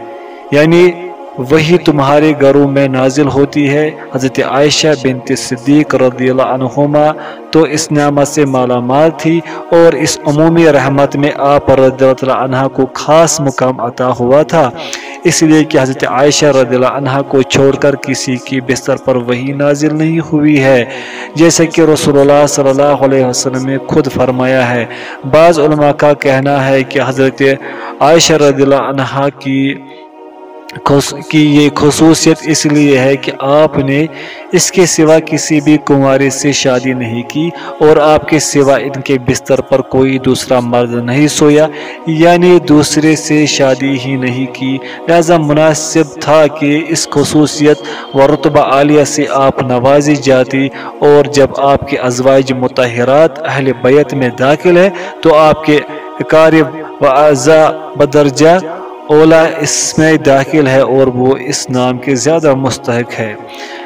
یعنی وہی تمہارے گھروں میں نازل ہوتی ہے۔ حضرت عائشہ بنت صدیق رضی اللہ عنہما تو اس نعمت سے مالا مال تھی اور اس عمومی رحمت میں آپ رضی اللہ عنہ کو خاص مقام عطا ہوا تھا۔ اس لیے کہ حضرت عائشہ رضی اللہ عنہ کو چھوڑ کر کسی کی بستر پر وہی نازل نہیں ہوئی ہے۔ جیسے کہ رسول اللہ صلی اللہ علیہ وسلم نے خود فرمایا ہے۔ بعض علماء کا کہنا ہے کہ حضرت عائشہ رضی اللہ عنہ کی کی یہ خصوصیت اس لیے ہے کہ آپ نے اس کے سوا کسی بھی کنوارے سے شادی نہیں کی اور آپ کے سوا ان کے بستر پر کوئی دوسرا مرد نہیں سویا یعنی دوسرے سے شادی ہی نہیں کی۔ لہذا مناسب تھا کہ اس خصوصیت و رتبہ عالیہ سے آپ نوازی جاتی اور جب آپ کے ازواج متحرات اہل بیت میں داخل ہے تو آپ کے اقارب و اعضاء بدرجہ اولا اس میں داخل ہے اور وہ اس نام کے زیادہ مستحق ہے۔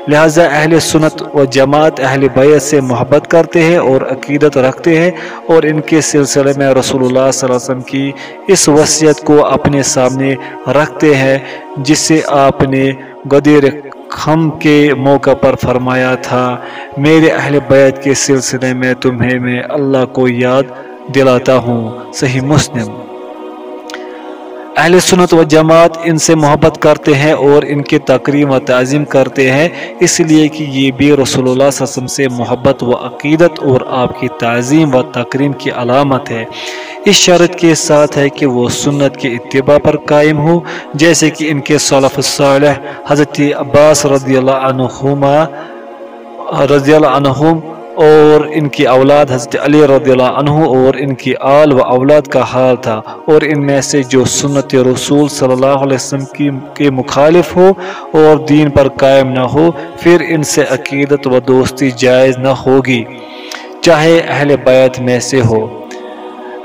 لہٰذا اہل سنت و جماعت اہل بیت سے محبت کرتے ہیں اور عقیدت رکھتے ہیں اور ان کے سلسلے میں رسول اللہ صلی اللہ علیہ وسلم کی اس وصیت کو اپنے سامنے رکھتے ہیں جس سے آپ نے غدیر خم کے موقع پر فرمایا تھا۔ میرے اہل بیت کے سلسلے میں تمہیں میں اللہ کو یاد دلاتا ہوں۔ صحیح مسلم۔ اہل سنت و جماعت ان سے محبت کرتے ہیں اور ان کے تقریم و تعظیم کرتے ہیں، اس لیے کہ یہ بھی رسول اللہ صلی اللہ علیہ وسلم سے محبت و عقیدت اور آپ کی تعظیم و تقریم کی علامت ہے۔ اس شرط کے ساتھ ہے کہ وہ سنت کے اتباع پر قائم ہو جیسے کہ ان کے صلف الصالح حضرت عباس رضی اللہ عنہما رضی اللہ عنہم اور ان کی اولاد حضرت علی رضی اللہ عنہ اور ان کی آل و اولاد کا حال تھا اور ان میں سے جو سنت رسول صلی اللہ علیہ وسلم کی کے مخالف ہو اور دین پر قائم نہ ہو، پھر ان سے عقیدت و دوستی جائز نہ ہوگی۔ چاہے اہل بیت میں سے ہو۔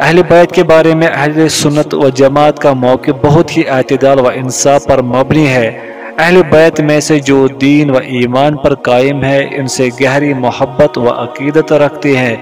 اہل بیت کے بارے میں اہل سنت و جماعت کا موقع بہت ہی اعتدال و انصاف پر مبنی ہے۔ اہل بیت میں سے جو دین و ایمان پر قائم ہے، ان سے گہری محبت و عقیدت رکھتے ہیں۔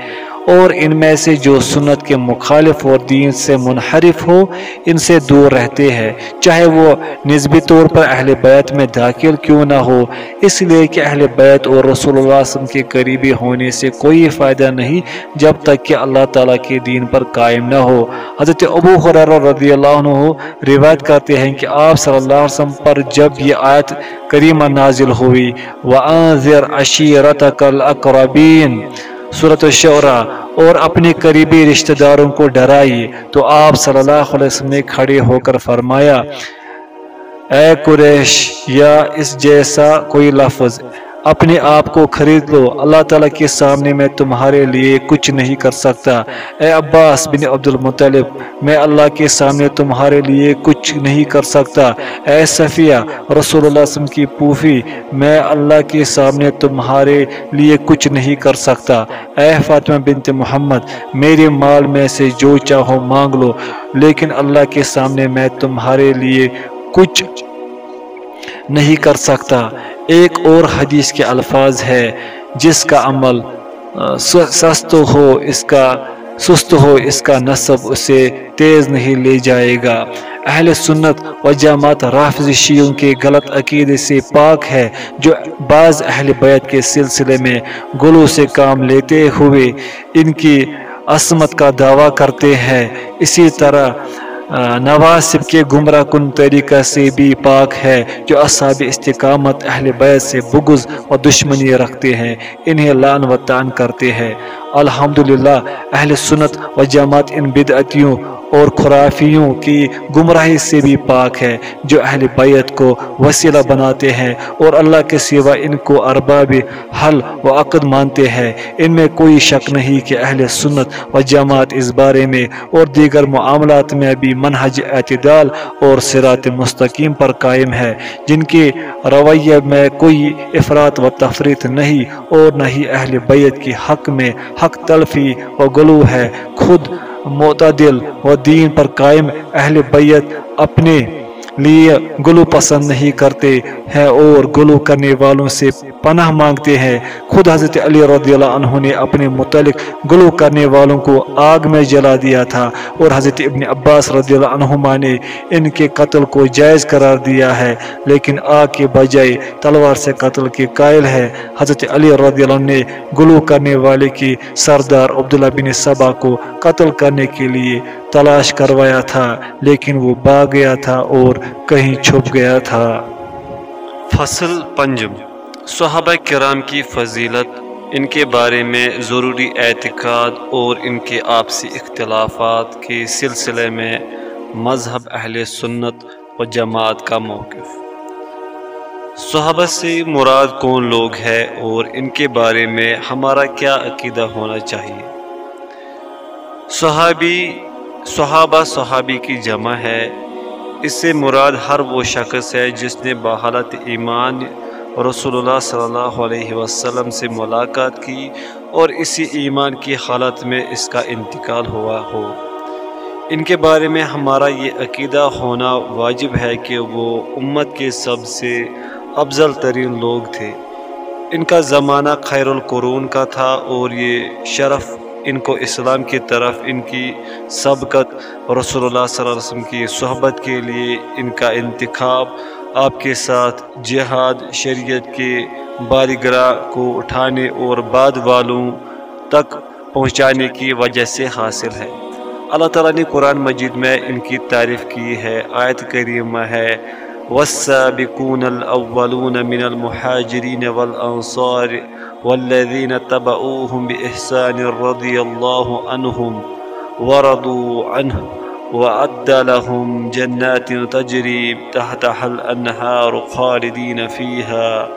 اور ان میں سے جو سنت کے مخالف اور دین سے منحرف ہو، ان سے دور رہتے ہیں۔ چاہے وہ نسبی طور پر اہل بیت میں داخل کیوں نہ ہو، اس لیے کہ اہل بیت اور رسول اللہ علیہ وسلم کے قریبی ہونے سے کوئی فائدہ نہیں، جب تک کہ اللہ تعالیٰ کے دین پر قائم نہ ہو۔ حضرت ابو خرار رضی اللہ عنہ روایت کرتے ہیں کہ آپ صلی اللہ علیہ وسلم پر جب یہ آیت کریمہ نازل ہوئی، وَأَنذِرْ عَشِيرَتَكَ الْأَقْرَبِينَ صورت الشعرا اور اپنے قریبی رشتہ داروں کو ڈرائی۔ تو آپ صلی اللہ علیہ وسلم نے کھڑے ہو کر فرمایا، اے قریش، یا اس جیسا کوئی لفظ اپنے آپ کو خرید لو۔ اللہ تعالیٰ کے سامنے میں تمہارے لیے کچھ نہیں کر سکتا۔ اے عباس بن عبد المطلب میں اللہ کے سامنے تمہارے لیے کچھ نہیں کر سکتا۔ اے صفیہ، رسول اللہ وسلم کی پوفی، میں اللہ کے سامنے تمہارے لیے کچھ نہیں کر سکتا۔ اے فاطمہ بنت محمد، میرے مال میں سے جو چاہو مانگ لو، لیکن اللہ کے سامنے میں تمہارے لیے کچھ نہیں کر سکتا۔ ایک اور حدیث کے الفاظ ہے جس کا عمل سست ہو، اس کا سست ہو، اس کا نصب اسے تیز نہیں لے جائے گا۔ اہل سنت و جامعت رافض شیعوں کے غلط عقیدے سے پاک ہے جو بعض اہل بیت کے سلسلے میں گلوں سے کام لیتے ہوئے ان کی عصمت کا دعویٰ کرتے ہیں۔ اسی طرح نواسب کے گمراہ کن طریقہ سے بھی پاک ہے جو اصحاب استقامت اہل بیت سے بغض و دشمنی رکھتے ہیں، انہیں لان و تان کرتے ہیں۔ الحمدللہ، اہل سنت و جماعت ان بدعتیوں اور خرافیوں کی گمراہی سے بھی پاک ہے، جو اہل بیت کو وسیلہ بناتے ہیں اور اللہ کے سوا ان کو ارباب حل و عقد مانتے ہیں۔ ان میں کوئی شک نہیں کہ اہل سنت و جماعت اس بارے میں اور دیگر معاملات میں بھی منہج اعتدال اور سرات مستقیم پر قائم ہے، جن کے رویہ میں کوئی افراد و تفریط نہیں اور نہ ہی اہل بیت کی حق میں حق تلفی و گلو ہے خود معتدل و دین پر قائم اہل بیت اپنے لیے گلو پسند نہیں کرتے ہیں اور گلو کرنے والوں سے پناہ مانگتے ہیں۔ خود حضرت علی رضی اللہ عنہ نے اپنے متعلق گلو کرنے والوں کو آگ میں جلا دیا تھا اور حضرت ابن عباس رضی اللہ عنہما نے ان کے قتل کو جائز قرار دیا ہے۔ لیکن آگ کے بجائے تلوار سے قتل کے قائل ہے حضرت علی رضی اللہ عنہ نے گلو کرنے والے کی سردار عبداللہ بن صبا کو قتل کرنے کے لیے تلاش کروایا تھا، لیکن وہ باغ گیا تھا اور کہیں چھپ گیا تھا۔ فصل پنجم۔ صحابہ کرام کی فضیلت، ان کے بارے میں ضروری اعتقاد اور ان کے آپسی اختلافات کے سلسلے میں مذہب اہل سنت و جماعت کا موقف۔ صحابہ سے مراد کون لوگ ہے اور ان کے بارے میں ہمارا کیا عقیدہ ہونا چاہیے؟ صحابی صحابہ صحابی کی جمع ہے۔ اس سے مراد ہر وہ شخص ہے جس نے بحالت ایمان رسول اللہ صلی اللہ علیہ وسلم سے ملاقات کی اور اسی ایمان کی حالت میں اس کا انتقال ہوا ہو۔ ان کے بارے میں ہمارا یہ عقیدہ ہونا واجب ہے کہ وہ امت کے سب سے افضل ترین لوگ تھے۔ ان کا زمانہ خیر القرون کا تھا اور یہ شرف ان کو اسلام کی طرف، ان کی سبقت رسول اللہ صلی اللہ علیہ وسلم کی صحبت کے لیے ان کا انتخاب، آپ کے ساتھ جہاد، شریعت کے بارگراہ کو اٹھانے اور بعد والوں تک پہنچانے کی وجہ سے حاصل ہے۔ اللہ تعالیٰ نے قرآن مجید میں ان کی تعریف کی ہے، آیت کریمہ ہے، والسابقون الأولون من المهاجرين والأنصار۔ والذين تبعوهم بإحسان رضي الله عنهم ورضوا عنه وأد لهم جنات تجري تحتها الأنهار خالدين فيها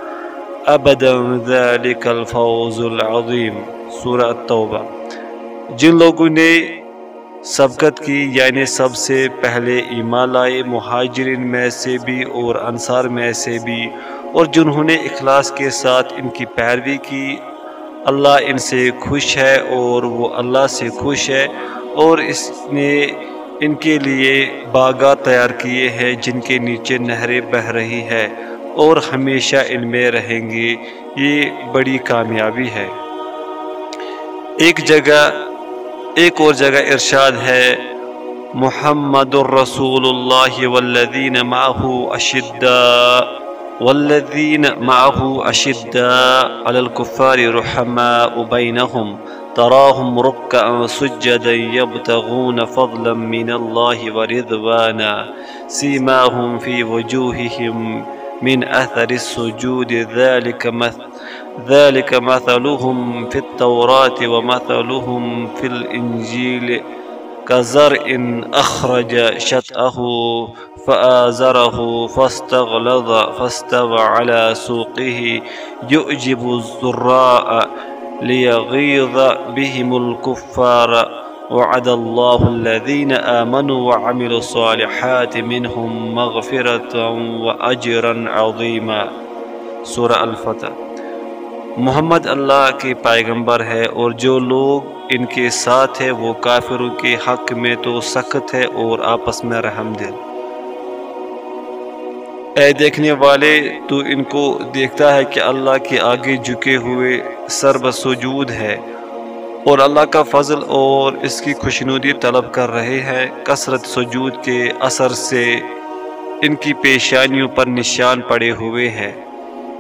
أبدا ذلك الفوز العظيم سورة التوبة جن لوگوں نے سبقت کی یعنی سب سے پہلے ایمان لائے، مہاجرین میں سے بھی اور انصار میں سے بھی اور جنہوں نے اخلاص کے ساتھ ان کی پیروی کی، اللہ ان سے خوش ہے اور وہ اللہ سے خوش ہے اور اس نے ان کے لیے باغات تیار کیے ہیں جن کے نیچے نہریں بہہ رہی ہے اور ہمیشہ ان میں رہیں گے یہ بڑی کامیابی ہے۔ ایک جگہ، ایک اور جگہ ارشاد ہے، محمد الرسول اللہ والذین معه اشداء۔ والذین معه أشداء على الكفار رحماء بينهم تراهم ركعا سجدا يبتغون فضلا من الله ورضوانا سيماهم في وجوههم من أثر السجود. ذلك مثل ذلك مثلهم في التوراة ومثلهم في الإنجيل. كزرع أخرج شطأه فآزره فاستغلظ فاستوى على سوقه يؤجب الزراء ليغيظ بهم الكفار وعد الله الذين آمنوا وعملوا الصالحات منهم مغفرة وأجرا عظيما سورة الفتح محمد اللہ کے پیغمبر ہے اور جو لوگ ان کے ساتھ ہے، وہ کافروں کے حق میں تو سخت ہے اور آپس میں رحم دل اے دیکھنے والے، تو ان کو دیکھتا ہے کہ اللہ کے آگے جھکے ہوئے سرب سجود ہے اور اللہ کا فضل اور اس کی خوشنودی طلب کر رہے ہیں۔ کثرت سجود کے اثر سے ان کی پیشانیوں پر نشان پڑے ہوئے ہیں۔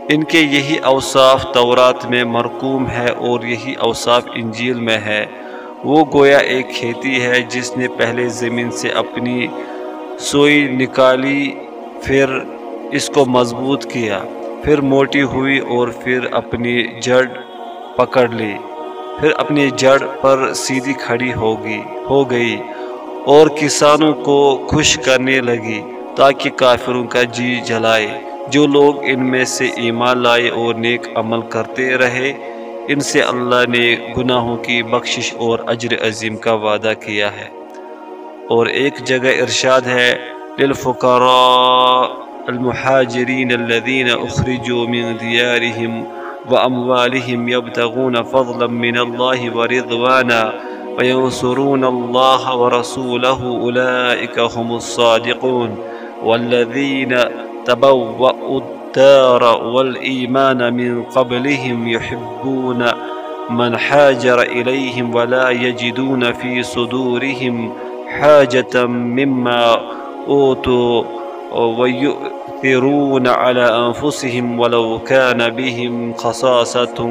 ان کے یہی اوصاف تورات میں مرکوم ہے اور یہی اوصاف انجیل میں ہے۔ وہ گویا ایک کھیتی ہے جس نے پہلے زمین سے اپنی سوئی نکالی، پھر اس کو مضبوط کیا، پھر موٹی ہوئی اور پھر اپنی جڑ پکڑ لی۔ پھر اپنی جڑ پر سیدھی کھڑی ہوگی، ہو گئی اور کسانوں کو خوش کرنے لگی تاکہ کافروں کا جی جلائے۔ جو لوگ ان میں سے ایمان لائے اور نیک عمل کرتے رہے، ان سے اللہ نے گناہوں کی بخشش اور اجر عظیم کا وعدہ کیا ہے۔ اور ایک جگہ ارشاد ہے، للفقراء المحاجرين الذين أخرجوا من ديارهم وأموالهم يبتغون فضلا من الله ورضوانا وينصرون الله ورسوله أولئك هم الصادقون والذين تبوأوا الدار والإيمان من قبلهم يحبون من حاجر إليهم ولا يجدون في صدورهم حاجة مما أوتوا ويؤثرون على أنفسهم ولو كان بهم خصاصة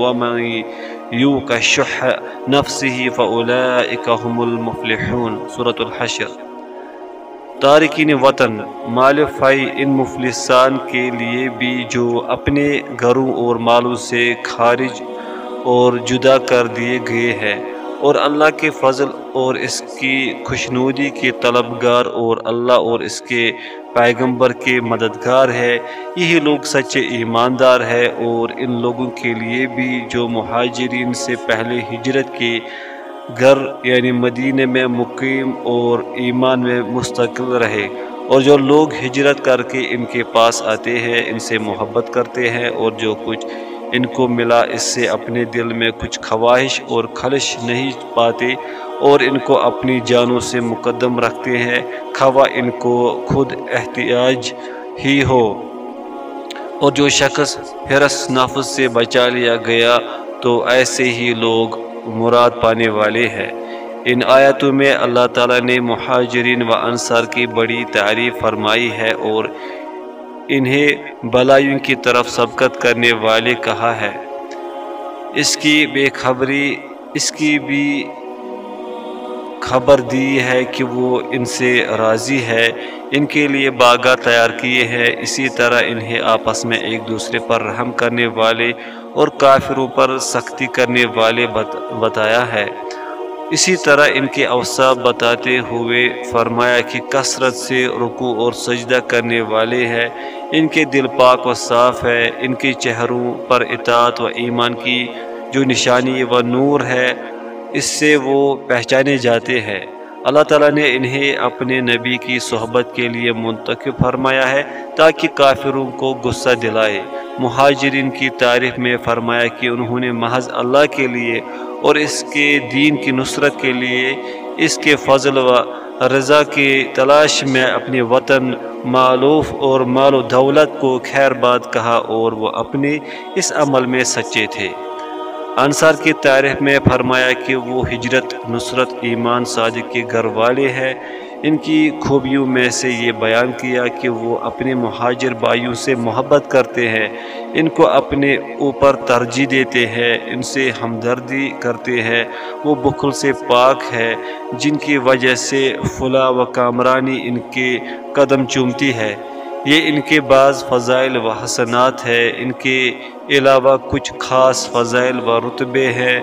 ومن يوك الشح نفسه فأولئك هم المفلحون. سورة الحشر. تارکین وطن، مال فائی ان مفلسان کے لیے بھی جو اپنے گھروں اور مالوں سے خارج اور جدا کر دیے گئے ہیں۔ اور اللہ کے فضل اور اس کی خوشنودی کے طلبگار اور اللہ اور اس کے پیغمبر کے مددگار ہے یہی لوگ سچے ایماندار ہے اور ان لوگوں کے لیے بھی جو مہاجرین سے پہلے ہجرت کے گھر یعنی مدینہ میں مقیم اور ایمان میں مستقل رہے اور جو لوگ ہجرت کر کے ان کے پاس آتے ہیں، ان سے محبت کرتے ہیں اور جو کچھ ان کو ملا، اس سے اپنے دل میں کچھ خواہش اور خلش نہیں پاتے اور ان کو اپنی جانوں سے مقدم رکھتے ہیں۔ خواہ ان کو خود احتیاج ہی ہو۔ اور جو شخص حرس نفس سے بچا لیا گیا، تو ایسے ہی لوگ مراد پانے والے ہیں۔ ان آیتوں میں اللہ تعالیٰ نے مہاجرین و انصار کی بڑی تعریف فرمائی ہے اور انہیں بلائیوں کی طرف سبقت کرنے والے کہا ہے۔ اس کی بے خبری، اس کی بھی خبر دی ہے کہ وہ ان سے راضی ہے۔ ان کے لیے باغہ تیار کیے ہیں۔ اسی طرح انہیں آپس میں ایک دوسرے پر رحم کرنے والے اور کافروں پر سختی کرنے والے بتایا ہے۔ اسی طرح ان کے اوصاف بتاتے ہوئے فرمایا کہ کثرت سے رکو اور سجدہ کرنے والے ہیں۔ ان کے دل پاک و صاف ہے۔ ان کے چہروں پر اطاعت و ایمان کی جو نشانی و نور ہے، اس سے وہ پہچانے جاتے ہیں۔ اللہ تعالیٰ نے انہیں اپنے نبی کی صحبت کے لیے منتخب فرمایا ہے تاکہ کافروں کو غصہ دلائے۔ مہاجرین کی تعریف میں فرمایا کہ انہوں نے محض اللہ کے لیے اور اس کے دین کی نصرت کے لیے اس کے فضل و رضا کی تلاش میں اپنے وطن معلوف اور مال و دولت کو خیر بات کہا اور وہ اپنے اس عمل میں سچے تھے۔ انصار کی تعریف میں فرمایا کہ وہ ہجرت نصرت ایمان صادق کے گھر والے ہیں۔ ان کی خوبیوں میں سے یہ بیان کیا کہ وہ اپنے مہاجر بھائیوں سے محبت کرتے ہیں۔ ان کو اپنے اوپر ترجیح دیتے ہیں، ان سے ہمدردی کرتے ہیں۔ وہ بخل سے پاک ہے جن کی وجہ سے فلاں و کامرانی ان کے قدم چومتی ہے۔ یہ ان کے بعض فضائل و حسنات ہے۔ ان کے علاوہ کچھ خاص فضائل و رتبے ہیں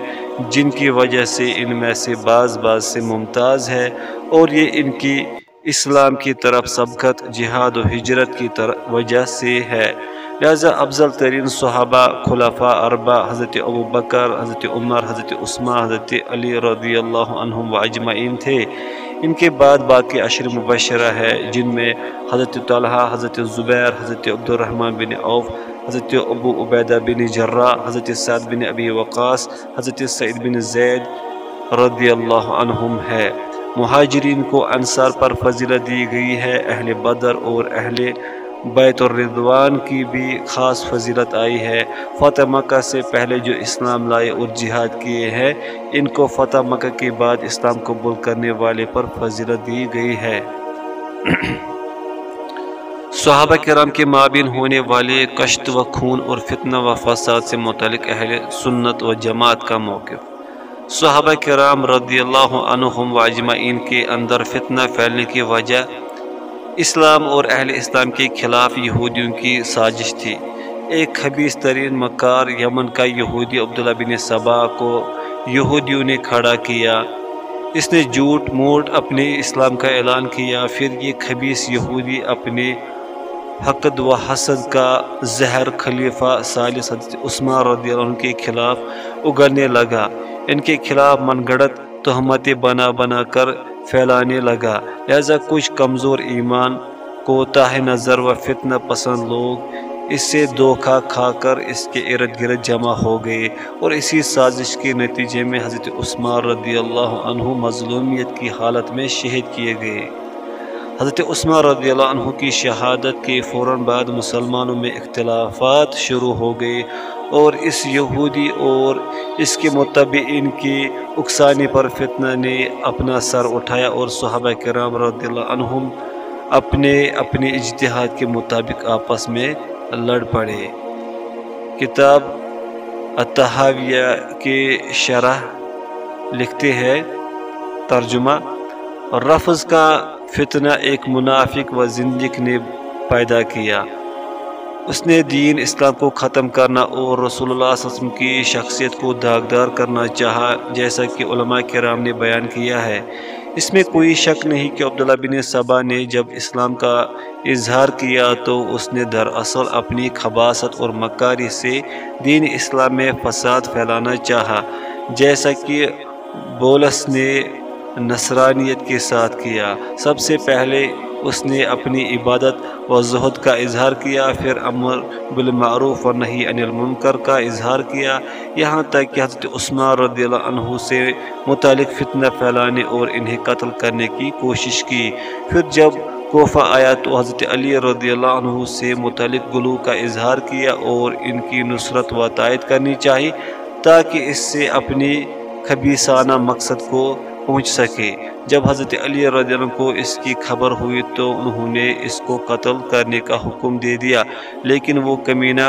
جن کی وجہ سے ان میں سے بعض بعض سے ممتاز ہے اور یہ ان کی اسلام کی طرف سبقت، جہاد و ہجرت کی وجہ سے ہے۔ لہذا افضل ترین صحابہ خلافہ اربا حضرت ابو بکر، حضرت عمر، حضرت عثمہ حضرت علی رضی اللہ عنہم و اجمعین تھے۔ ان کے بعد باقی عشر مبشرہ ہے، جن میں حضرت طلحہ، حضرت زبیر، حضرت عبد الرحمن بن عوف، حضرت ابو عبیدہ بن جرہ حضرت سعد بن ابی وقاص، حضرت سعید بن زید رضی اللہ عنہم ہے۔ مہاجرین کو انصار پر فضیلت دی گئی ہے، اہل بدر اور اہل بیت الردوان کی بھی خاص فضیلت آئی ہے۔ فتح مکہ سے پہلے جو اسلام لائے اور جہاد کیے ہیں، ان کو فتح مکہ کے بعد اسلام قبول کرنے والے پر فضیلت دی گئی ہے۔ صحابہ کرام کے مابین ہونے والے کشت و خون اور فتنہ و فساد سے متعلق اہل سنت و جماعت کا موقف۔ صحابہ کرام رضی اللہ عنہم و اجمعین کے اندر فتنہ پھیلنے کی وجہ اسلام اور اہل اسلام کے خلاف یہودیوں کی سازش تھی۔ ایک خبیص ترین مکار یمن کا یہودی عبداللہ بن صبا کو یہودیوں نے کھڑا کیا۔ اس نے جھوٹ موٹ اپنے اسلام کا اعلان کیا۔ پھر یہ خبیص یہودی اپنے حقد و حسد کا زہر خلیفہ سالس حضرت عثمان رضی اللہ عنہ کے خلاف اگلنے لگا۔ ان کے خلاف من گڑت تہمتیں بنا بنا کر پھیلانے لگا۔ لہذا کچھ کمزور ایمان کو تاہ نظر و فتنہ پسند لوگ، اس سے دھوکہ کھا کر اس کے ارد گرد جمع ہو گئے۔ اور اسی سازش کے نتیجے میں حضرت عثمان رضی اللہ عنہ مظلومیت کی حالت میں شہید کیے گئے۔ حضرت عثمان رضی اللہ عنہ کی شہادت کے فوراً بعد مسلمانوں میں اختلافات شروع ہو گئے اور اس یہودی اور اس کے متبعین کی اکسانی پر فتنہ نے اپنا سر اٹھایا اور صحابہ کرام رضی اللہ عنہم اپنے اپنے اجتہاد کے مطابق آپس میں لڑ پڑے۔ کتاب اتحاویہ کے شرح لکھتے ہیں ترجمہ رفظ کا فتنہ ایک منافق و زندگی نے پیدا کیا۔ اس نے دین اسلام کو ختم کرنا اور رسول اللہ صلی اللہ علیہ وسلم کی شخصیت کو داغدار کرنا چاہا، جیسا کہ علماء کرام نے بیان کیا ہے۔ اس میں کوئی شک نہیں کہ عبداللہ بن صبا نے جب اسلام کا اظہار کیا تو اس نے دراصل اپنی خباصت اور مکاری سے دین اسلام میں فساد پھیلانا چاہا، جیسا کہ بولس نے نصرانیت کے ساتھ کیا۔ سب سے پہلے اس نے اپنی عبادت و زہد کا اظہار کیا، پھر امر بالمعروف و نہیں عن المنکر کا اظہار کیا۔ یہاں تک کہ حضرت عثمان رضی اللہ عنہ سے متعلق فتنہ پھیلانے اور انہیں قتل کرنے کی کوشش کی۔ پھر جب کوفہ آیا تو حضرت علی رضی اللہ عنہ سے متعلق گلو کا اظہار کیا اور ان کی نصرت و تائید کرنی چاہی، تاکہ اس سے اپنی خبیصانہ مقصد کو پہنچ سکے۔ جب حضرت علی رضی اللہ عنہ کو اس کی خبر ہوئی تو انہوں نے اس کو قتل کرنے کا حکم دے دیا، لیکن وہ کمینہ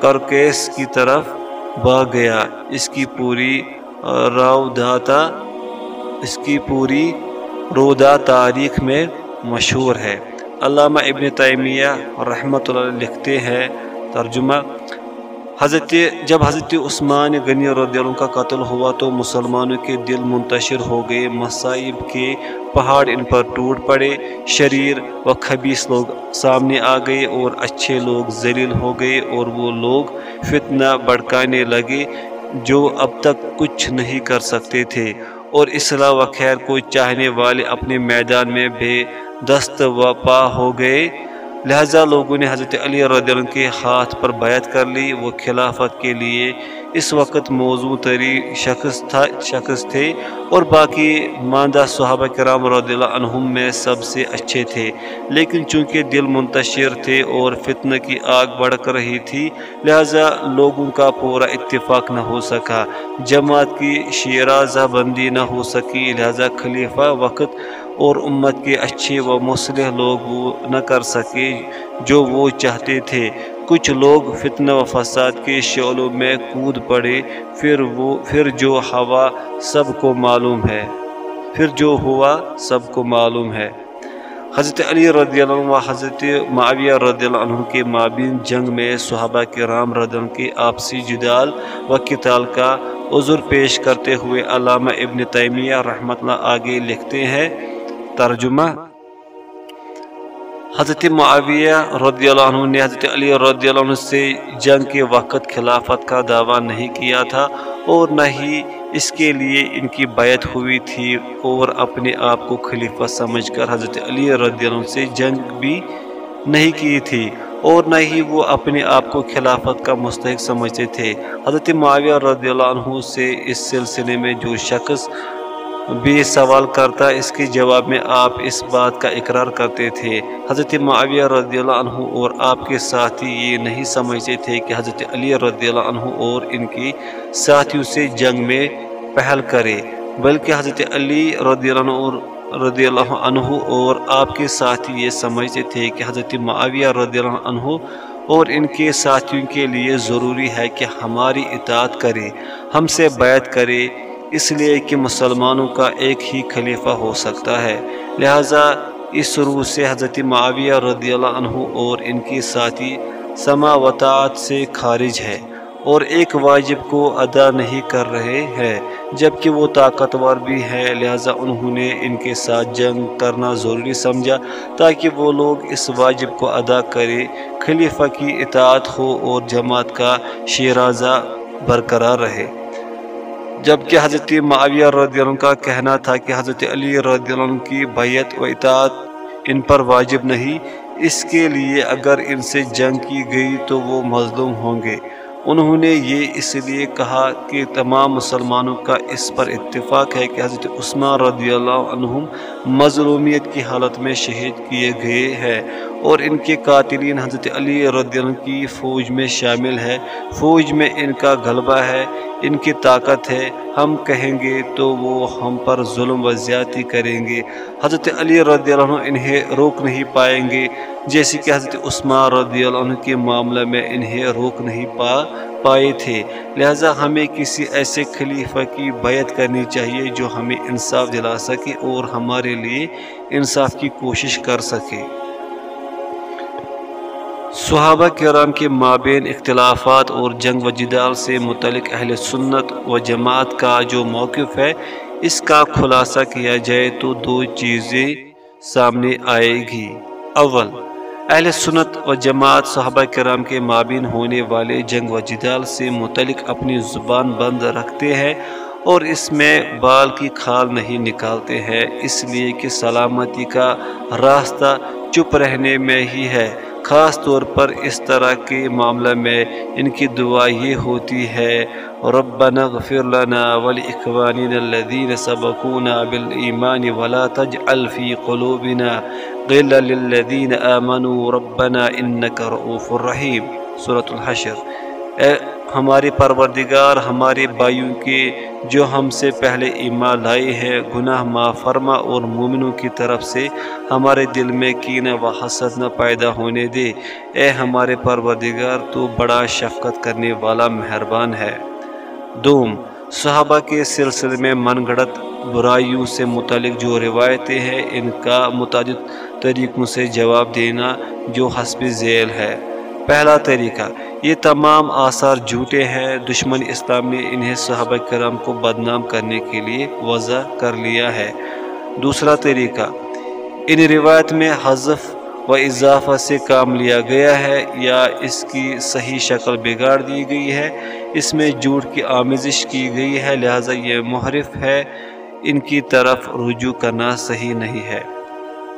کرکیس کی طرف بھاگ گیا۔ اس کی پوری روداتا اس کی پوری رودا تاریخ میں مشہور ہے۔ علامہ ابن تیمیہ رحمۃ اللہ لکھتے ہیں، ترجمہ حضرت جب حضرت عثمان غنی رضی اللہ عنہ کا قتل ہوا تو مسلمانوں کے دل منتشر ہو گئے، مصائب کے پہاڑ ان پر ٹوٹ پڑے، شریر و خبیص لوگ سامنے آ گئے اور اچھے لوگ ذلیل ہو گئے اور وہ لوگ فتنہ بڑکانے لگے جو اب تک کچھ نہیں کر سکتے تھے۔ اور اصلاح و خیر کو چاہنے والے اپنے میدان میں بے دست و پا ہو گئے۔ لہذا لوگوں نے حضرت علی رضی اللہ عنہ کے ہاتھ پر بیعت کر لی۔ وہ خلافت کے لیے اس وقت موضوع تری شخص تھا، شخص تھے اور باقی ماندہ صحابہ کرام رضی اللہ عنہم میں سب سے اچھے تھے۔ لیکن چونکہ دل منتشر تھے اور فتنہ کی آگ بڑھ کر رہی تھی، لہذا لوگوں کا پورا اتفاق نہ ہو سکا۔ جماعت کی شیرازہ بندی نہ ہو سکی، لہذا خلیفہ وقت اور امت کے اچھے و مسلح لوگ وہ نہ کر سکے جو وہ چاہتے تھے۔ کچھ لوگ فتنہ و فساد کے شعلوں میں کود پڑے، پھر وہ، پھر جو ہوا سب کو معلوم ہے۔ پھر جو ہوا سب کو معلوم ہے۔ حضرت علی رضی اللہ عنہ و حضرت معاویہ رضی اللہ عنہ کے مابین جنگ میں صحابہ کے رام رضی اللہ عنہ کے آپسی جدال و کتال کا عذر پیش کرتے ہوئے علامہ ابن تیمیہ رحمت اللہ آگے لکھتے ہیں ترجمہ حضرت معاویہ رضی اللہ عنہ نے حضرت علی رضی اللہ عنہ سے جنگ کے وقت خلافت کا دعویٰ نہیں کیا تھا اور نہ ہی اس کے لیے ان کی بیعت ہوئی تھی اور اپنے آپ کو خلیفہ سمجھ کر حضرت علی رضی اللہ عنہ سے جنگ بھی نہیں کی تھی اور نہ ہی وہ اپنے آپ کو خلافت کا مستحق سمجھتے تھے۔ حضرت معاویہ رضی اللہ عنہ سے اس سلسلے میں جو شخص بھی سوال کرتا اس کے جواب میں آپ اس بات کا اقرار کرتے تھے۔ حضرت معاویہ رضی اللہ عنہ اور آپ کے ساتھی یہ نہیں سمجھتے تھے کہ حضرت علی رضی اللہ عنہ اور ان کی ساتھیوں سے جنگ میں پہل کرے، بلکہ حضرت علی رضی اللہ عنہ رضی اللہ عنہ اور آپ کے ساتھی یہ سمجھتے تھے کہ حضرت معاویہ رضی اللہ عنہ اور ان کے ساتھیوں کے لیے ضروری ہے کہ ہماری اطاعت کرے ہم سے بیعت کرے اس لیے کہ مسلمانوں کا ایک ہی خلیفہ ہو سکتا ہے۔ لہٰذا اس روح سے حضرت معاویہ رضی اللہ عنہ اور ان کی ساتھی سماوتات سے خارج ہے اور ایک واجب کو ادا نہیں کر رہے ہیں، جبکہ وہ طاقتور بھی ہے لہٰذا انہوں نے ان کے ساتھ جنگ کرنا ضروری سمجھا تاکہ وہ لوگ اس واجب کو ادا کرے خلیفہ کی اطاعت ہو اور جماعت کا شیرازہ برقرار رہے۔ جبکہ حضرت معاویہ رضی اللہ عنہ کا کہنا تھا کہ حضرت علی رضی اللہ عنہ کی بیعت و اطاعت ان پر واجب نہیں، اس کے لیے اگر ان سے جنگ کی گئی تو وہ مظلوم ہوں گے۔ انہوں نے یہ اس لیے کہا کہ تمام مسلمانوں کا اس پر اتفاق ہے کہ حضرت عثمان رضی اللہ عنہ مظلومیت کی حالت میں شہید کیے گئے ہیں۔ اور ان کے قاتلین حضرت علی رضی اللہ کی فوج میں شامل ہے فوج میں ان کا غلبہ ہے، ان کی طاقت ہے۔ ہم کہیں گے تو وہ ہم پر ظلم و زیادتی کریں گے۔ حضرت علی رضی اللہ عنہ انہیں روک نہیں پائیں گے، جیسے کہ حضرت عثمان رضی اللہ عنہ کے معاملہ میں انہیں روک نہیں پا، پائے تھے۔ لہٰذا ہمیں کسی ایسے خلیفہ کی بیعت کرنی چاہیے جو ہمیں انصاف دلا سکے اور ہمارے لیے انصاف کی کوشش کر سکے۔ صحابہ کرام کے مابین اختلافات اور جنگ و جدال سے متعلق اہل سنت و جماعت کا جو موقف ہے، اس کا خلاصہ کیا جائے تو دو چیزیں سامنے آئے گی۔ اول، اہل سنت و جماعت صحابہ کرام کے مابین ہونے والے جنگ و جدال سے متعلق اپنی زبان بند رکھتے ہیں اور اس میں بال کی کھال نہیں نکالتے ہیں، اس لیے کہ سلامتی کا راستہ چپ رہنے میں ہی ہے۔ خاص طور پر اس طرح کے معاملہ میں ان کی دعا یہ ہوتی ہے، ربنا اغفر لنا ولاخواننا الذين سبقونا بالایمان ولا تجعل في قلوبنا غلا للذين آمنوا ربنا انك رؤوف رحيم. سورة الحشر. اے ہمارے پروردگار ہمارے بھائیوں کے جو ہم سے پہلے ایمان لائے ہیں، گناہ ما فرما اور مومنوں کی طرف سے ہمارے دل میں کینہ و حسد نہ پیدا ہونے دے۔ اے ہمارے پروردگار، تو بڑا شفقت کرنے والا مہربان ہے۔ دوم، صحابہ کے سلسلے میں من گھڑت برائیوں سے متعلق جو روایتیں ہیں، ان کا متعدد طریقوں سے جواب دینا جو حسب ذیل ہے۔ پہلا طریقہ، یہ تمام آثار جھوٹے ہیں، دشمن اسلام نے انہیں صحابہ کرام کو بدنام کرنے کے لیے وضع کر لیا ہے۔ دوسرا طریقہ، ان روایت میں حذف و اضافہ سے کام لیا گیا ہے یا اس کی صحیح شکل بگاڑ دی گئی ہے۔ اس میں جھوٹ کی آمیزش کی گئی ہے، لہٰذا یہ محرف ہے۔ ان کی طرف رجوع کرنا صحیح نہیں ہے۔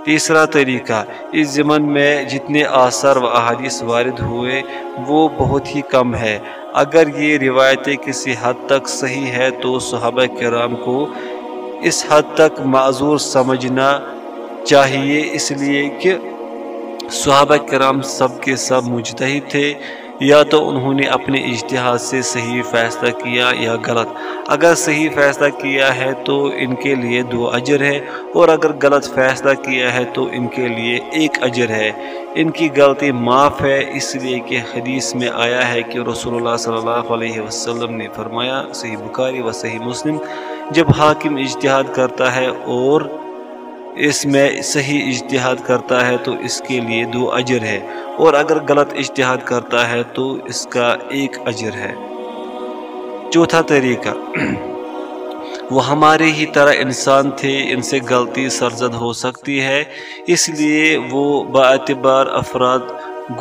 تیسرا طریقہ، اس ضمن میں جتنے آثار و احادیث وارد ہوئے، وہ بہت ہی کم ہے۔ اگر یہ روایتیں کسی حد تک صحیح ہے تو صحابہ کرام کو اس حد تک معذور سمجھنا چاہیے، اس لیے کہ صحابہ کرام سب کے سب مجتہد تھے۔ یا تو انہوں نے اپنے اجتہاد سے صحیح فیصلہ کیا یا غلط۔ اگر صحیح فیصلہ کیا ہے تو ان کے لیے دو اجر ہے، اور اگر غلط فیصلہ کیا ہے تو ان کے لیے ایک اجر ہے۔ ان کی غلطی معاف ہے، اس لیے کہ حدیث میں آیا ہے کہ رسول اللہ صلی اللہ علیہ وسلم نے فرمایا، صحیح بکاری و صحیح مسلم، جب حاکم اجتہاد کرتا ہے اور اس میں صحیح اجتہاد کرتا ہے تو اس کے لیے دو اجر ہے اور اگر غلط اجتہاد کرتا ہے تو اس کا ایک اجر ہے۔ چوتھا طریقہ، وہ ہمارے ہی طرح انسان تھے، ان سے غلطی سرزد ہو سکتی ہے، اس لیے وہ باعتبار افراد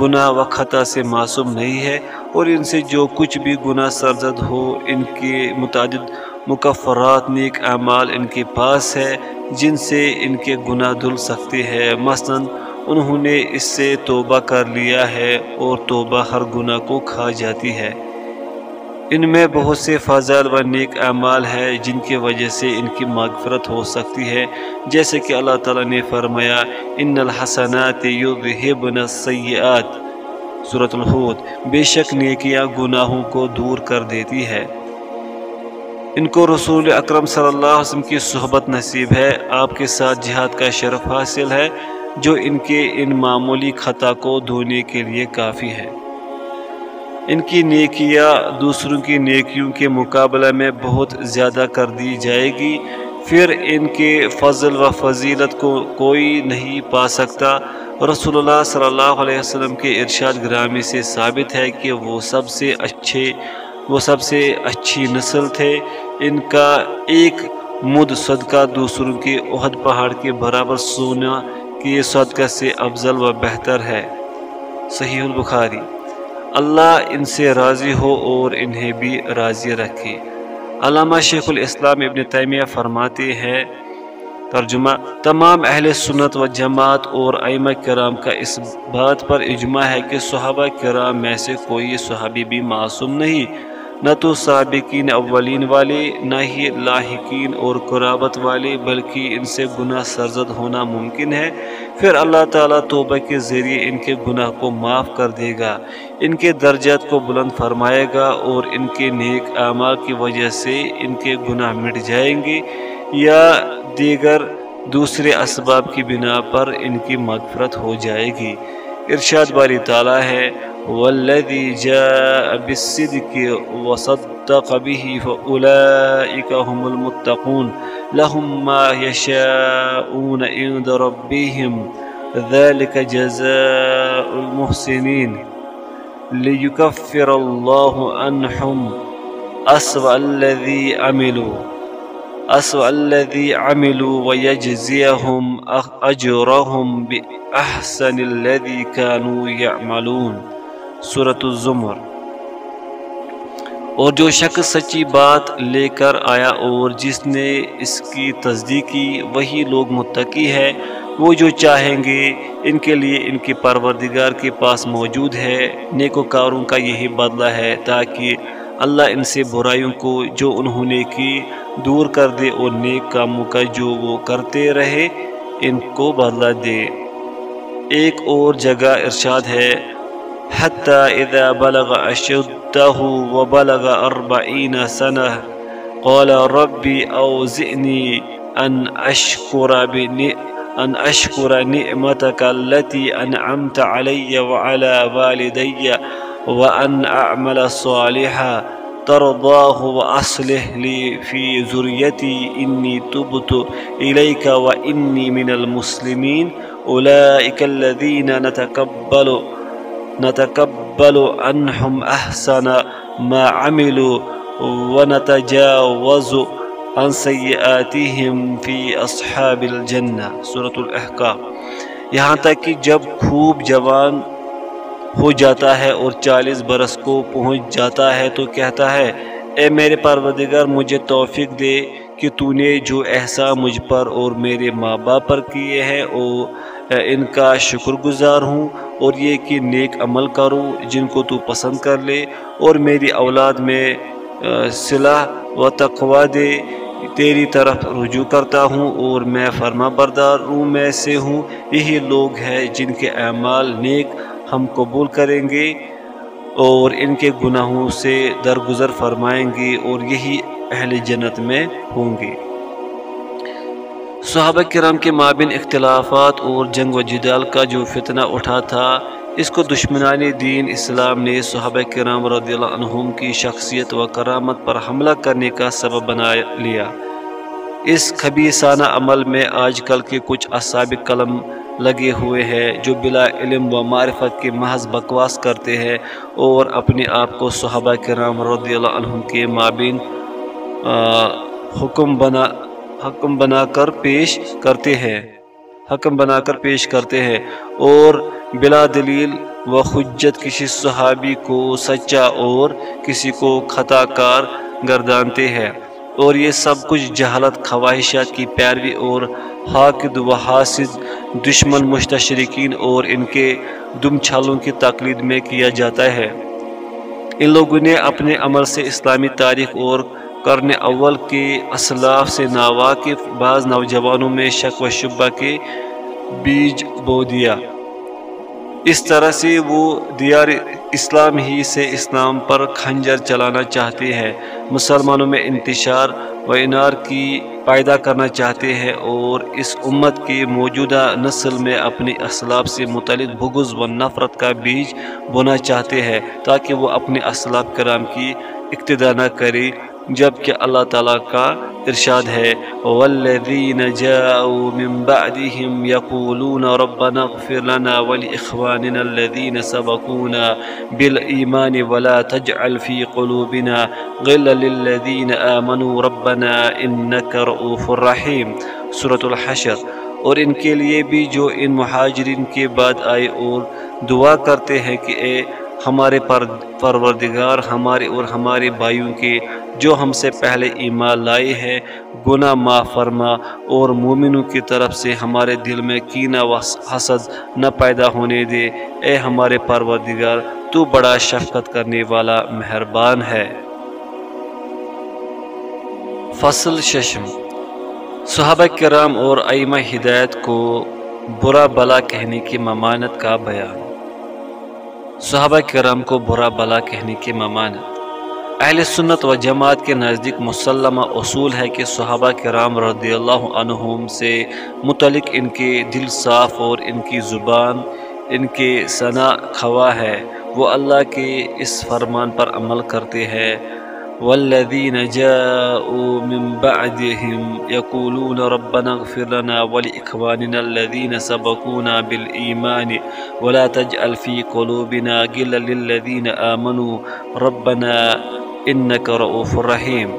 گناہ و خطا سے معصوم نہیں ہے اور ان سے جو کچھ بھی گناہ سرزد ہو، ان کے متعدد مکفرات نیک اعمال ان کے پاس ہے، جن سے ان کے گناہ دھل سکتے ہیں مثلا، انہوں نے اس سے توبہ کر لیا ہے اور توبہ ہر گناہ کو کھا جاتی ہے۔ ان میں بہت سے فضل و نیک اعمال ہے جن کی وجہ سے ان کی مغفرت ہو سکتی ہے۔ جیسے کہ اللہ تعالیٰ نے فرمایا، ان الحسنات یذہبن السیئات صورت الحود بے شک نیکیاں گناہوں کو دور کر دیتی ہے۔ ان کو رسول اکرم صلی اللہ علیہ وسلم کی صحبت نصیب ہے۔ آپ کے ساتھ جہاد کا شرف حاصل ہے، جو ان کے ان معمولی خطا کو دھونے کے لیے کافی ہے۔ ان کی نیکیاں دوسروں کی نیکیوں کے مقابلہ میں بہت زیادہ کر دی جائے گی۔ پھر ان کے فضل و فضیلت کو کوئی نہیں پا سکتا۔ رسول اللہ صلی اللہ علیہ وسلم کے ارشاد گرامی سے ثابت ہے کہ وہ سب سے اچھے وہ سب سے اچھی نسل تھے۔ ان کا ایک مد صدقہ دوسروں کے عہد پہاڑ کے برابر سونا کے صدقہ سے افضل و بہتر ہے۔ صحیح البخاری۔ اللہ ان سے راضی ہو اور انہیں بھی راضی رکھے۔ علامہ شیخ الاسلام ابن تیمیہ فرماتے ہیں، ترجمہ تمام اہل سنت و جماعت اور ائمہ کرام کا اس بات پر اجماع ہے کہ صحابہ کرام میں سے کوئی صحابی بھی معصوم نہیں۔ نہ تو سابقین اولین والے، نہ ہی لاحقین اور قرابت والے، بلکہ ان سے گناہ سرزد ہونا ممکن ہے۔ پھر اللہ تعالیٰ توبہ کے ذریعے ان کے گناہ کو معاف کر دے گا، ان کے درجات کو بلند فرمائے گا اور ان کے نیک اعمال کی وجہ سے ان کے گناہ مٹ جائیں گے۔ یا دیگر دوسرے اسباب کی بنا پر ان کی مغفرت ہو جائے گی۔ إرشاد باری تعالی ہے والذی جاء بالصدق وصدق به فأولئك هم المتقون لهم ما يشاءون عند ربهم ذلك جزاء المحسنين. ليكفر الله عنهم أسوأ الذي عملوا. أسوأ الذي عملوا ويجزيهم أجرهم بأحسن الذي كانوا يعملون. صورت الزمر. اور جو شخص سچی بات لے کر آیا اور جس نے اس کی تصدیق کی، وہی لوگ متقی ہے وہ جو چاہیں گے، ان کے لیے ان کے پروردگار کے پاس موجود ہے۔ نیک و کاروں کا یہی بدلہ ہے تاکہ اللہ ان سے برائیوں کو جو انہوں نے کی دور کر دے اور نیک کاموں کا جو وہ کرتے رہے، ان کو بدلہ دے۔ ایک اور جگہ ارشاد ہے حتى إذا بلغ أشده وبلغ أربعين سنة قال ربي أوزئني أن أشكر بني أن أشكر نعمتك التي أنعمت علي وعلى والدي وأن أعمل صالحا ترضاه وأصلح لي في ذريتي. إني تبت إليك وإني من المسلمين. أولئك الذين نتقبل نتقبل عنهم أحسن ما عملوا ونتجاوز عن سيئاتهم في أصحاب الجنة. سورة الأحقاب یہاں تک کہ جب خوب جوان ہو جاتا ہے اور چالیس برس کو پہنچ جاتا ہے تو کہتا ہے، اے میرے پروردگار، مجھے توفیق دے کہ تو نے جو احسان مجھ پر اور میرے ماں باپ پر کیے ہیں اور ان کا شکر گزار ہوں اور یہ کہ نیک عمل کروں جن کو تو پسند کر لے اور میری اولاد میں صلاح و تقوا دے، تیری طرف رجوع کرتا ہوں اور میں فرما بردار ہوں، میں سے ہوں، یہی لوگ ہیں جن کے اعمال نیک ہم قبول کریں گے اور ان کے گناہوں سے درگزر فرمائیں گے اور یہی اہل جنت میں ہوں گے۔ صحابہ کرام کے مابین اختلافات اور جنگ و جدال کا جو فتنہ اٹھا تھا، اس کو دشمنان دین اسلام نے صحابہ کرام رضی اللہ عنہم کی شخصیت و کرامت پر حملہ کرنے کا سبب بنا لیا۔ اس خبیصانہ عمل میں آج کل کے کچھ اصاب قلم لگے ہوئے ہیں، جو بلا علم و معرفت کے محض بکواس کرتے ہیں اور اپنے آپ کو صحابہ کرام رضی اللہ عنہم کے مابین حکم بنا حکم بنا کر پیش کرتے ہیں۔ حکم بنا کر پیش کرتے ہیں۔ اور بلا دلیل و حجت کسی صحابی کو سچا اور کسی کو خطا کار گردانتے ہیں۔ اور یہ سب کچھ جہالت، خواہشات کی پیروی اور حاقد و حاسد، دشمن مشتشرقین اور ان کے دم چھالوں کی تقلید میں کیا جاتا ہے۔ ان لوگوں نے اپنے عمل سے اسلامی تاریخ اور کرنے اول کے اسلاف سے ناواقف بعض نوجوانوں میں شک و شبہ کے بیج بو دیا۔ اس طرح سے وہ دیار اسلام ہی سے اسلام پر کھنجر چلانا چاہتے ہیں۔ مسلمانوں میں انتشار و انار کی پیدا کرنا چاہتے ہیں اور اس امت کے موجودہ نسل میں اپنی اسلاب سے متعلق بغض و نفرت کا بیج بونا چاہتے ہیں تاکہ وہ اپنے اسلاب کرام کی اقتدا نہ کرے۔ جبکہ اللہ تعالیٰ کا ارشاد ہے والذین جاؤوا من بعدهم يقولون ربنا اغفر لنا ولإخواننا الذين سبقونا بالإيمان ولا تجعل في قلوبنا غلا للذين آمنوا ربنا إنك رؤوف رحيم۔ سورة الحشر۔ اور ان کے لیے بھی جو ان مہاجرین کے بعد آئے اور دعا کرتے ہیں کہ اے ہمارے پر پروردگار ہمارے اور ہمارے بھائیوں کے جو ہم سے پہلے ایمان لائے ہیں، گناہ ما فرما اور مومنوں کی طرف سے ہمارے دل میں کینہ و حسد نہ پیدا ہونے دے۔ اے ہمارے پروردگار، تو بڑا شفقت کرنے والا مہربان ہے۔ فصل ششم۔ صحابہ کرام اور ائمہ ہدایت کو برا بلا کہنے کی ممانت کا بیان۔ صحابہ کرام کو برا بلا کہنے کی ممانت اہل سنت و جماعت کے نزدیک مسلمہ اصول ہے کہ صحابہ کرام رضی اللہ عنہم سے متعلق ان کے دل صاف اور ان کی زبان، ان کے ثنا خواہ ہے۔ وہ اللہ کے اس فرمان پر عمل کرتے ہیں۔ والذين جاءوا من بعدهم يقولون ربنا اغفر لنا ولإخواننا الذين سبقونا بالإيمان ولا تجعل في قلوبنا غلا للذين آمنوا ربنا إنك رؤوف رحيم۔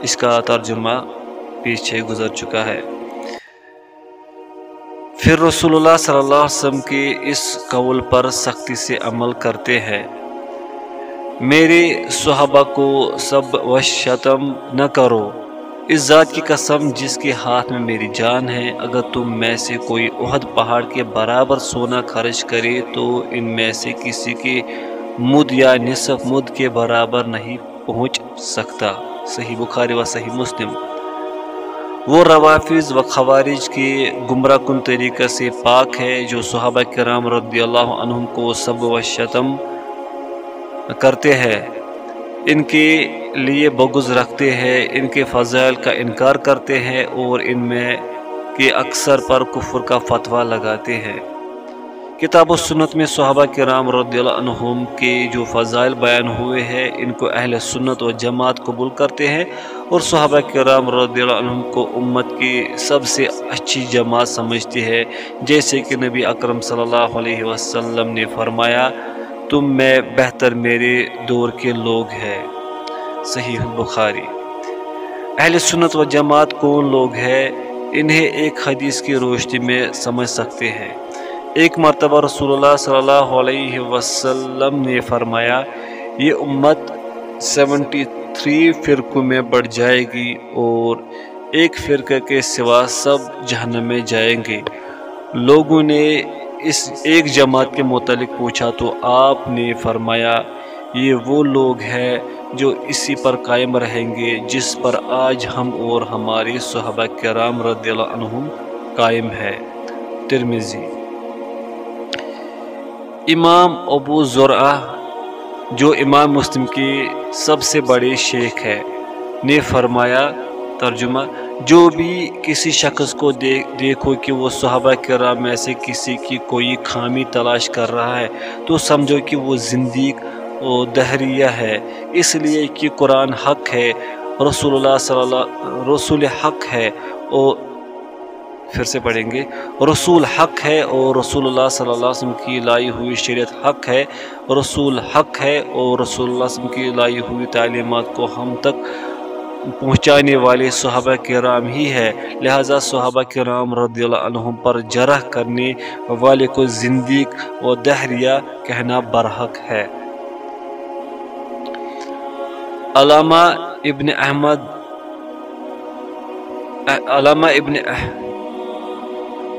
اس کا ترجمہ پیچھے گزر چکا ہے۔ پھر رسول اللہ صلی اللہ علیہ وسلم کے اس قول پر سختی سے عمل کرتے ہیں۔ میرے صحابہ کو سب و شتم نہ کرو۔ اس ذات کی قسم جس کے ہاتھ میں میری جان ہے، اگر تم میں سے کوئی عہد پہاڑ کے برابر سونا خرچ کرے تو ان میں سے کسی کے مد یا نصف مد کے برابر نہیں پہنچ سکتا۔ صحیح بخاری و صحیح مسلم۔ وہ روافظ و خوارج کے گمراہ کن طریقہ سے پاک ہے، جو صحابہ کرام رضی اللہ عنہم کو سب و شتم کرتے ہیں۔ ان کے لیے بغض رکھتے ہیں، ان کے فضائل کا انکار کرتے ہیں اور ان میں کے اکثر پر کفر کا فتویٰ لگاتے ہیں۔ کتاب و سنت میں صحابہ کرام رضی اللہ عنہم کے جو فضائل بیان ہوئے ہیں، ان کو اہل سنت و جماعت قبول کرتے ہیں اور صحابہ کرام رضی اللہ عنہم کو امت کی سب سے اچھی جماعت سمجھتی ہے جیسے کہ نبی اکرم صلی اللہ علیہ وسلم نے فرمایا تم میں بہتر میرے دور کے لوگ ہیں۔ صحیح بخاری۔ اہل سنت و جماعت کون لوگ ہیں؟ انہیں ایک حدیث کی روشنی میں سمجھ سکتے ہیں۔ ایک مرتبہ رسول اللہ صلی اللہ علیہ وسلم نے فرمایا، یہ امت سیونٹی تھری فرقوں میں بڑھ جائے گی اور ایک فرقہ کے سوا سب جہنم میں جائیں گے۔ لوگوں نے اس ایک جماعت کے متعلق پوچھا تو آپ نے فرمایا، یہ وہ لوگ ہیں جو اسی پر قائم رہیں گے جس پر آج ہم اور ہماری صحابہ کرام رضی اللہ عنہم قائم ہے ترمیزی امام ابو ذرا جو امام مسلم کی سب سے بڑے شیخ ہے نے فرمایا، ترجمہ جو بھی کسی شخص کو دیکھو کہ وہ صحابہ کرام میں سے کسی کی کوئی خامی تلاش کر رہا ہے، تو سمجھو کہ وہ زندگی و دہریہ ہے۔ اس لیے کہ قرآن حق ہے، رسول اللہ صلی اللہ رسول حق ہے۔ اور پھر سے پڑھیں گے۔ رسول حق ہے اور رسول اللہ صلی اللہ علیہ وسلم کی لائی ہوئی شریعت حق ہے۔ رسول حق ہے اور رسول اللہ علیہ وسلم کی لائی ہوئی تعلیمات کو ہم تک پہنچانے والے صحابہ کرام ہی ہے۔ لہذا صحابہ کرام رضی اللہ عنہم پر جرح کرنے والے کو زندگی و دہریہ کہنا برحق ہے۔ علامہ ابن احمد، علامہ ابن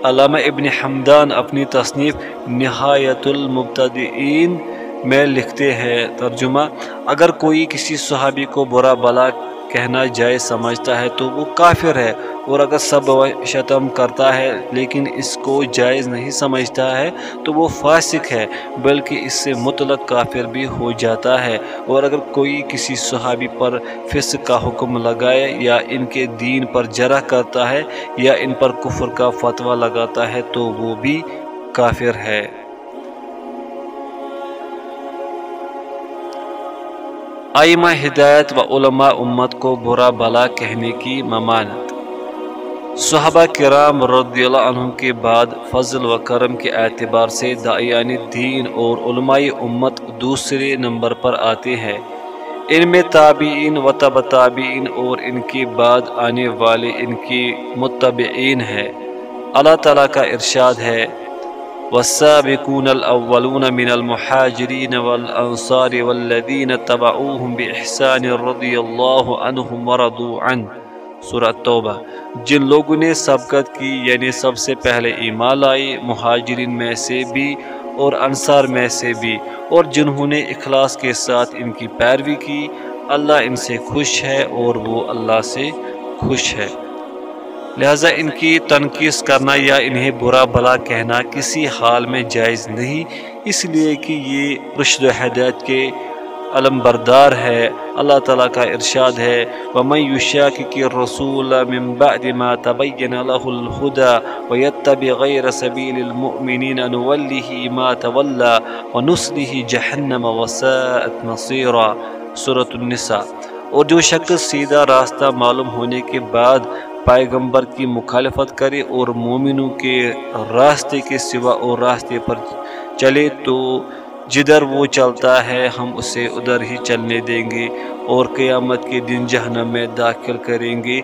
علامہ ابن حمدان اپنی تصنیف نہایت المبتدئین میں لکھتے ہیں۔ ترجمہ، اگر کوئی کسی صحابی کو برا بلا کہنا جائز سمجھتا ہے تو وہ کافر ہے اور اگر سب شتم کرتا ہے لیکن اس کو جائز نہیں سمجھتا ہے تو وہ فاسق ہے، بلکہ اس سے مطلق کافر بھی ہو جاتا ہے۔ اور اگر کوئی کسی صحابی پر فسق کا حکم لگائے یا ان کے دین پر جرح کرتا ہے یا ان پر کفر کا فتویٰ لگاتا ہے تو وہ بھی کافر ہے۔ آئمہ ہدایت و علماء امت کو برا بلا کہنے کی ممانت صحابہ کرام رضی اللہ عنہ کے بعد فضل و کرم کے اعتبار سے دائیان دین اور علماء امت دوسرے نمبر پر آتے ہیں۔ ان میں تابعین و تب تابعین اور ان کے بعد آنے والے ان کی متبعین ہیں۔ اللہ تعالیٰ کا ارشاد ہے والسابقون الأولون من المحاجرين والأنصار والذين تبعوهم بإحسان رضي الله عنهم ورضوا عنه. سورة توبہ. جن لوگوں نے سبقت کی یعنی سب سے پہلے ایمان لائی مہاجرین میں سے بھی اور انصار میں سے بھی، اور جنہوں نے اخلاص کے ساتھ ان کی پیروی کی، اللہ ان سے خوش ہے اور وہ اللہ سے خوش ہے۔ لہذا ان کی تنقید کرنا یا انہیں برا بلا کہنا کسی حال میں جائز نہیں، اس لیے کہ یہ رشد و ہدایت کے علم بردار ہے، اللہ تعالیٰ کا ارشاد ہے، وَمَن يُشَاكِكِ الرَّسُولَ مِن بَعْدِ مَا تَبَيَّنَ لَهُ الْهُدَى وَيَتَّبِ غَيْرَ سَبِيلِ الْمُؤْمِنِينَ نُوَلِّهِ مَا تَوَلَّى وَنُسْلِهِ جَهَنَّمَ وَسَاءَتْ مَصِيرًا سورة النساء۔ اور جو شخص سیدھا راستہ معلوم ہونے کے بعد پیغمبر کی مخالفت کرے اور مومنوں کے راستے کے سوا اور راستے پر چلے تو جدھر وہ چلتا ہے، ہم اسے ادھر ہی چلنے دیں گے اور قیامت کے دن جہنم میں داخل کریں گے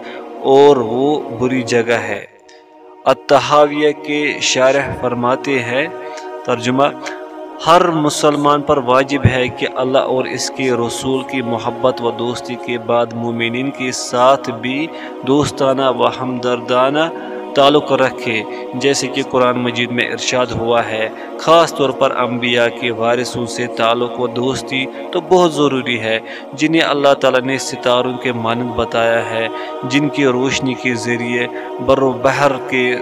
اور وہ بری جگہ ہے۔ اتحاویہ کے شارح فرماتے ہیں، ترجمہ ہر مسلمان پر واجب ہے کہ اللہ اور اس کے رسول کی محبت و دوستی کے بعد مومنین کے ساتھ بھی دوستانہ و ہمدردانہ تعلق رکھے۔ جیسے کہ قرآن مجید میں ارشاد ہوا ہے، خاص طور پر انبیاء کے وارثوں سے تعلق و دوستی تو بہت ضروری ہے۔ جنہیں اللہ تعالیٰ نے ستاروں کے مانند بتایا ہے، جن کی روشنی کے ذریعے بر و بحر کے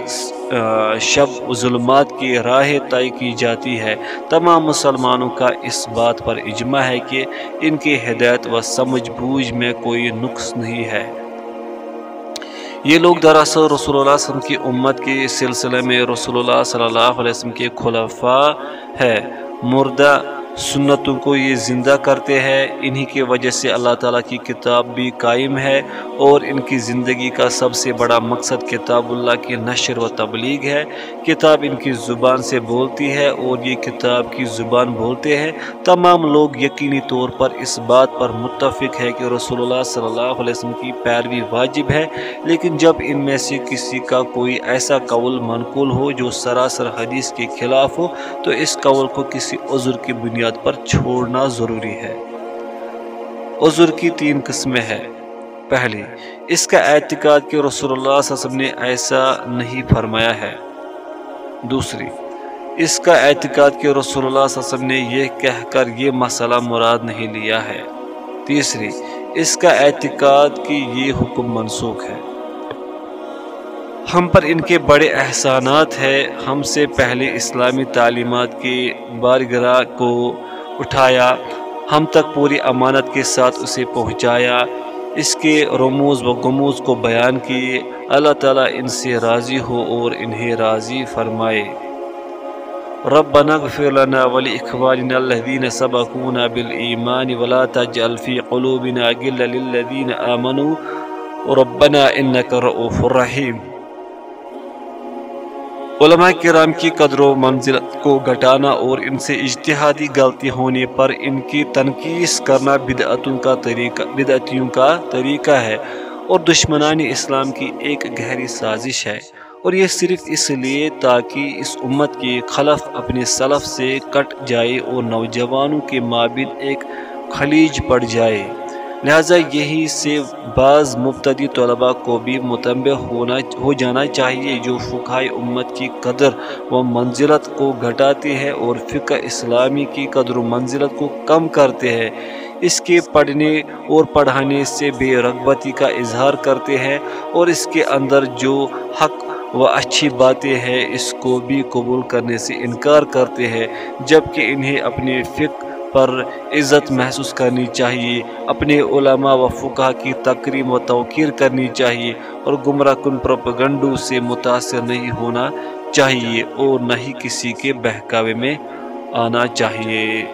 شب و ظلمات کی راہ طے کی جاتی ہے۔ تمام مسلمانوں کا اس بات پر اجماع ہے کہ ان کی ہدایت و سمجھ بوجھ میں کوئی نقص نہیں ہے۔ یہ لوگ دراصل رسول اللہ علیہ وسلم کی امت کے سلسلے میں رسول اللہ صلی اللہ علیہ وسلم کے خلفاء ہے مردہ سنتوں کو یہ زندہ کرتے ہیں، انہی کی وجہ سے اللہ تعالیٰ کی کتاب بھی قائم ہے اور ان کی زندگی کا سب سے بڑا مقصد کتاب اللہ کی نشر و تبلیغ ہے۔ کتاب ان کی زبان سے بولتی ہے اور یہ کتاب کی زبان بولتے ہیں۔ تمام لوگ یقینی طور پر اس بات پر متفق ہے کہ رسول اللہ صلی اللہ علیہ وسلم کی پیروی واجب ہے، لیکن جب ان میں سے کسی کا کوئی ایسا قول منقول ہو جو سراسر حدیث کے خلاف ہو، تو اس قول کو کسی عذر کی بنیاد پر چھوڑنا ضروری ہے۔ عذر کی تین قسمیں ہیں۔ پہلی، اس کا اعتقاد کہ رسول اللہ صلی اللہ علیہ وسلم نے ایسا نہیں فرمایا ہے۔ دوسری، اس کا اعتقاد کہ رسول اللہ صلی اللہ علیہ وسلم نے یہ کہہ کر یہ مسئلہ مراد نہیں لیا ہے۔ تیسری، اس کا اعتقاد کہ یہ حکم منسوخ ہے۔ ہم پر ان کے بڑے احسانات ہیں۔ ہم سے پہلے اسلامی تعلیمات کی بارگراہ کو اٹھایا، ہم تک پوری امانت کے ساتھ اسے پہنچایا۔ اس کے رموز و گموز کو بیان کیے۔ اللہ تعالیٰ ان سے راضی ہو اور انہیں راضی فرمائے۔ ربنا اغفر لنا ولإخواننا الذين سبقونا بالإيمان ولا تجعل في قلوبنا غلا للذين آمنوا۔ ربنا إنك رؤوف رحيم۔ علماء کرام کی قدر و منزلت کو گھٹانا اور ان سے اجتہادی غلطی ہونے پر ان کی تنقید کرنا بدعتوں کا طریقہ بدعتیوں کا طریقہ ہے اور دشمنانی اسلام کی ایک گہری سازش ہے۔ اور یہ صرف اس لیے تاکہ اس امت کی خلف اپنے سلف سے کٹ جائے اور نوجوانوں کے مابد ایک خلیج پڑ جائے۔ لہذا یہی سے بعض مبتدی طلباء کو بھی متنبع ہونا ہو جانا چاہیے جو فقہ امت کی قدر و منزلت کو گھٹاتے ہیں اور فقہ اسلامی کی قدر و منزلت کو کم کرتے ہیں۔ اس کے پڑھنے اور پڑھانے سے بے رغبتی کا اظہار کرتے ہیں اور اس کے اندر جو حق و اچھی باتیں ہیں اس کو بھی قبول کرنے سے انکار کرتے ہیں، جبکہ انہیں اپنے فقہ پر عزت محسوس کرنی چاہیے، اپنے علماء و فقہ کی تقریم و توقیر کرنی چاہیے اور گمراہ کن پروپگنڈو سے متاثر نہیں ہونا چاہیے اور نہ ہی کسی کے بہکاوے میں آنا چاہیے۔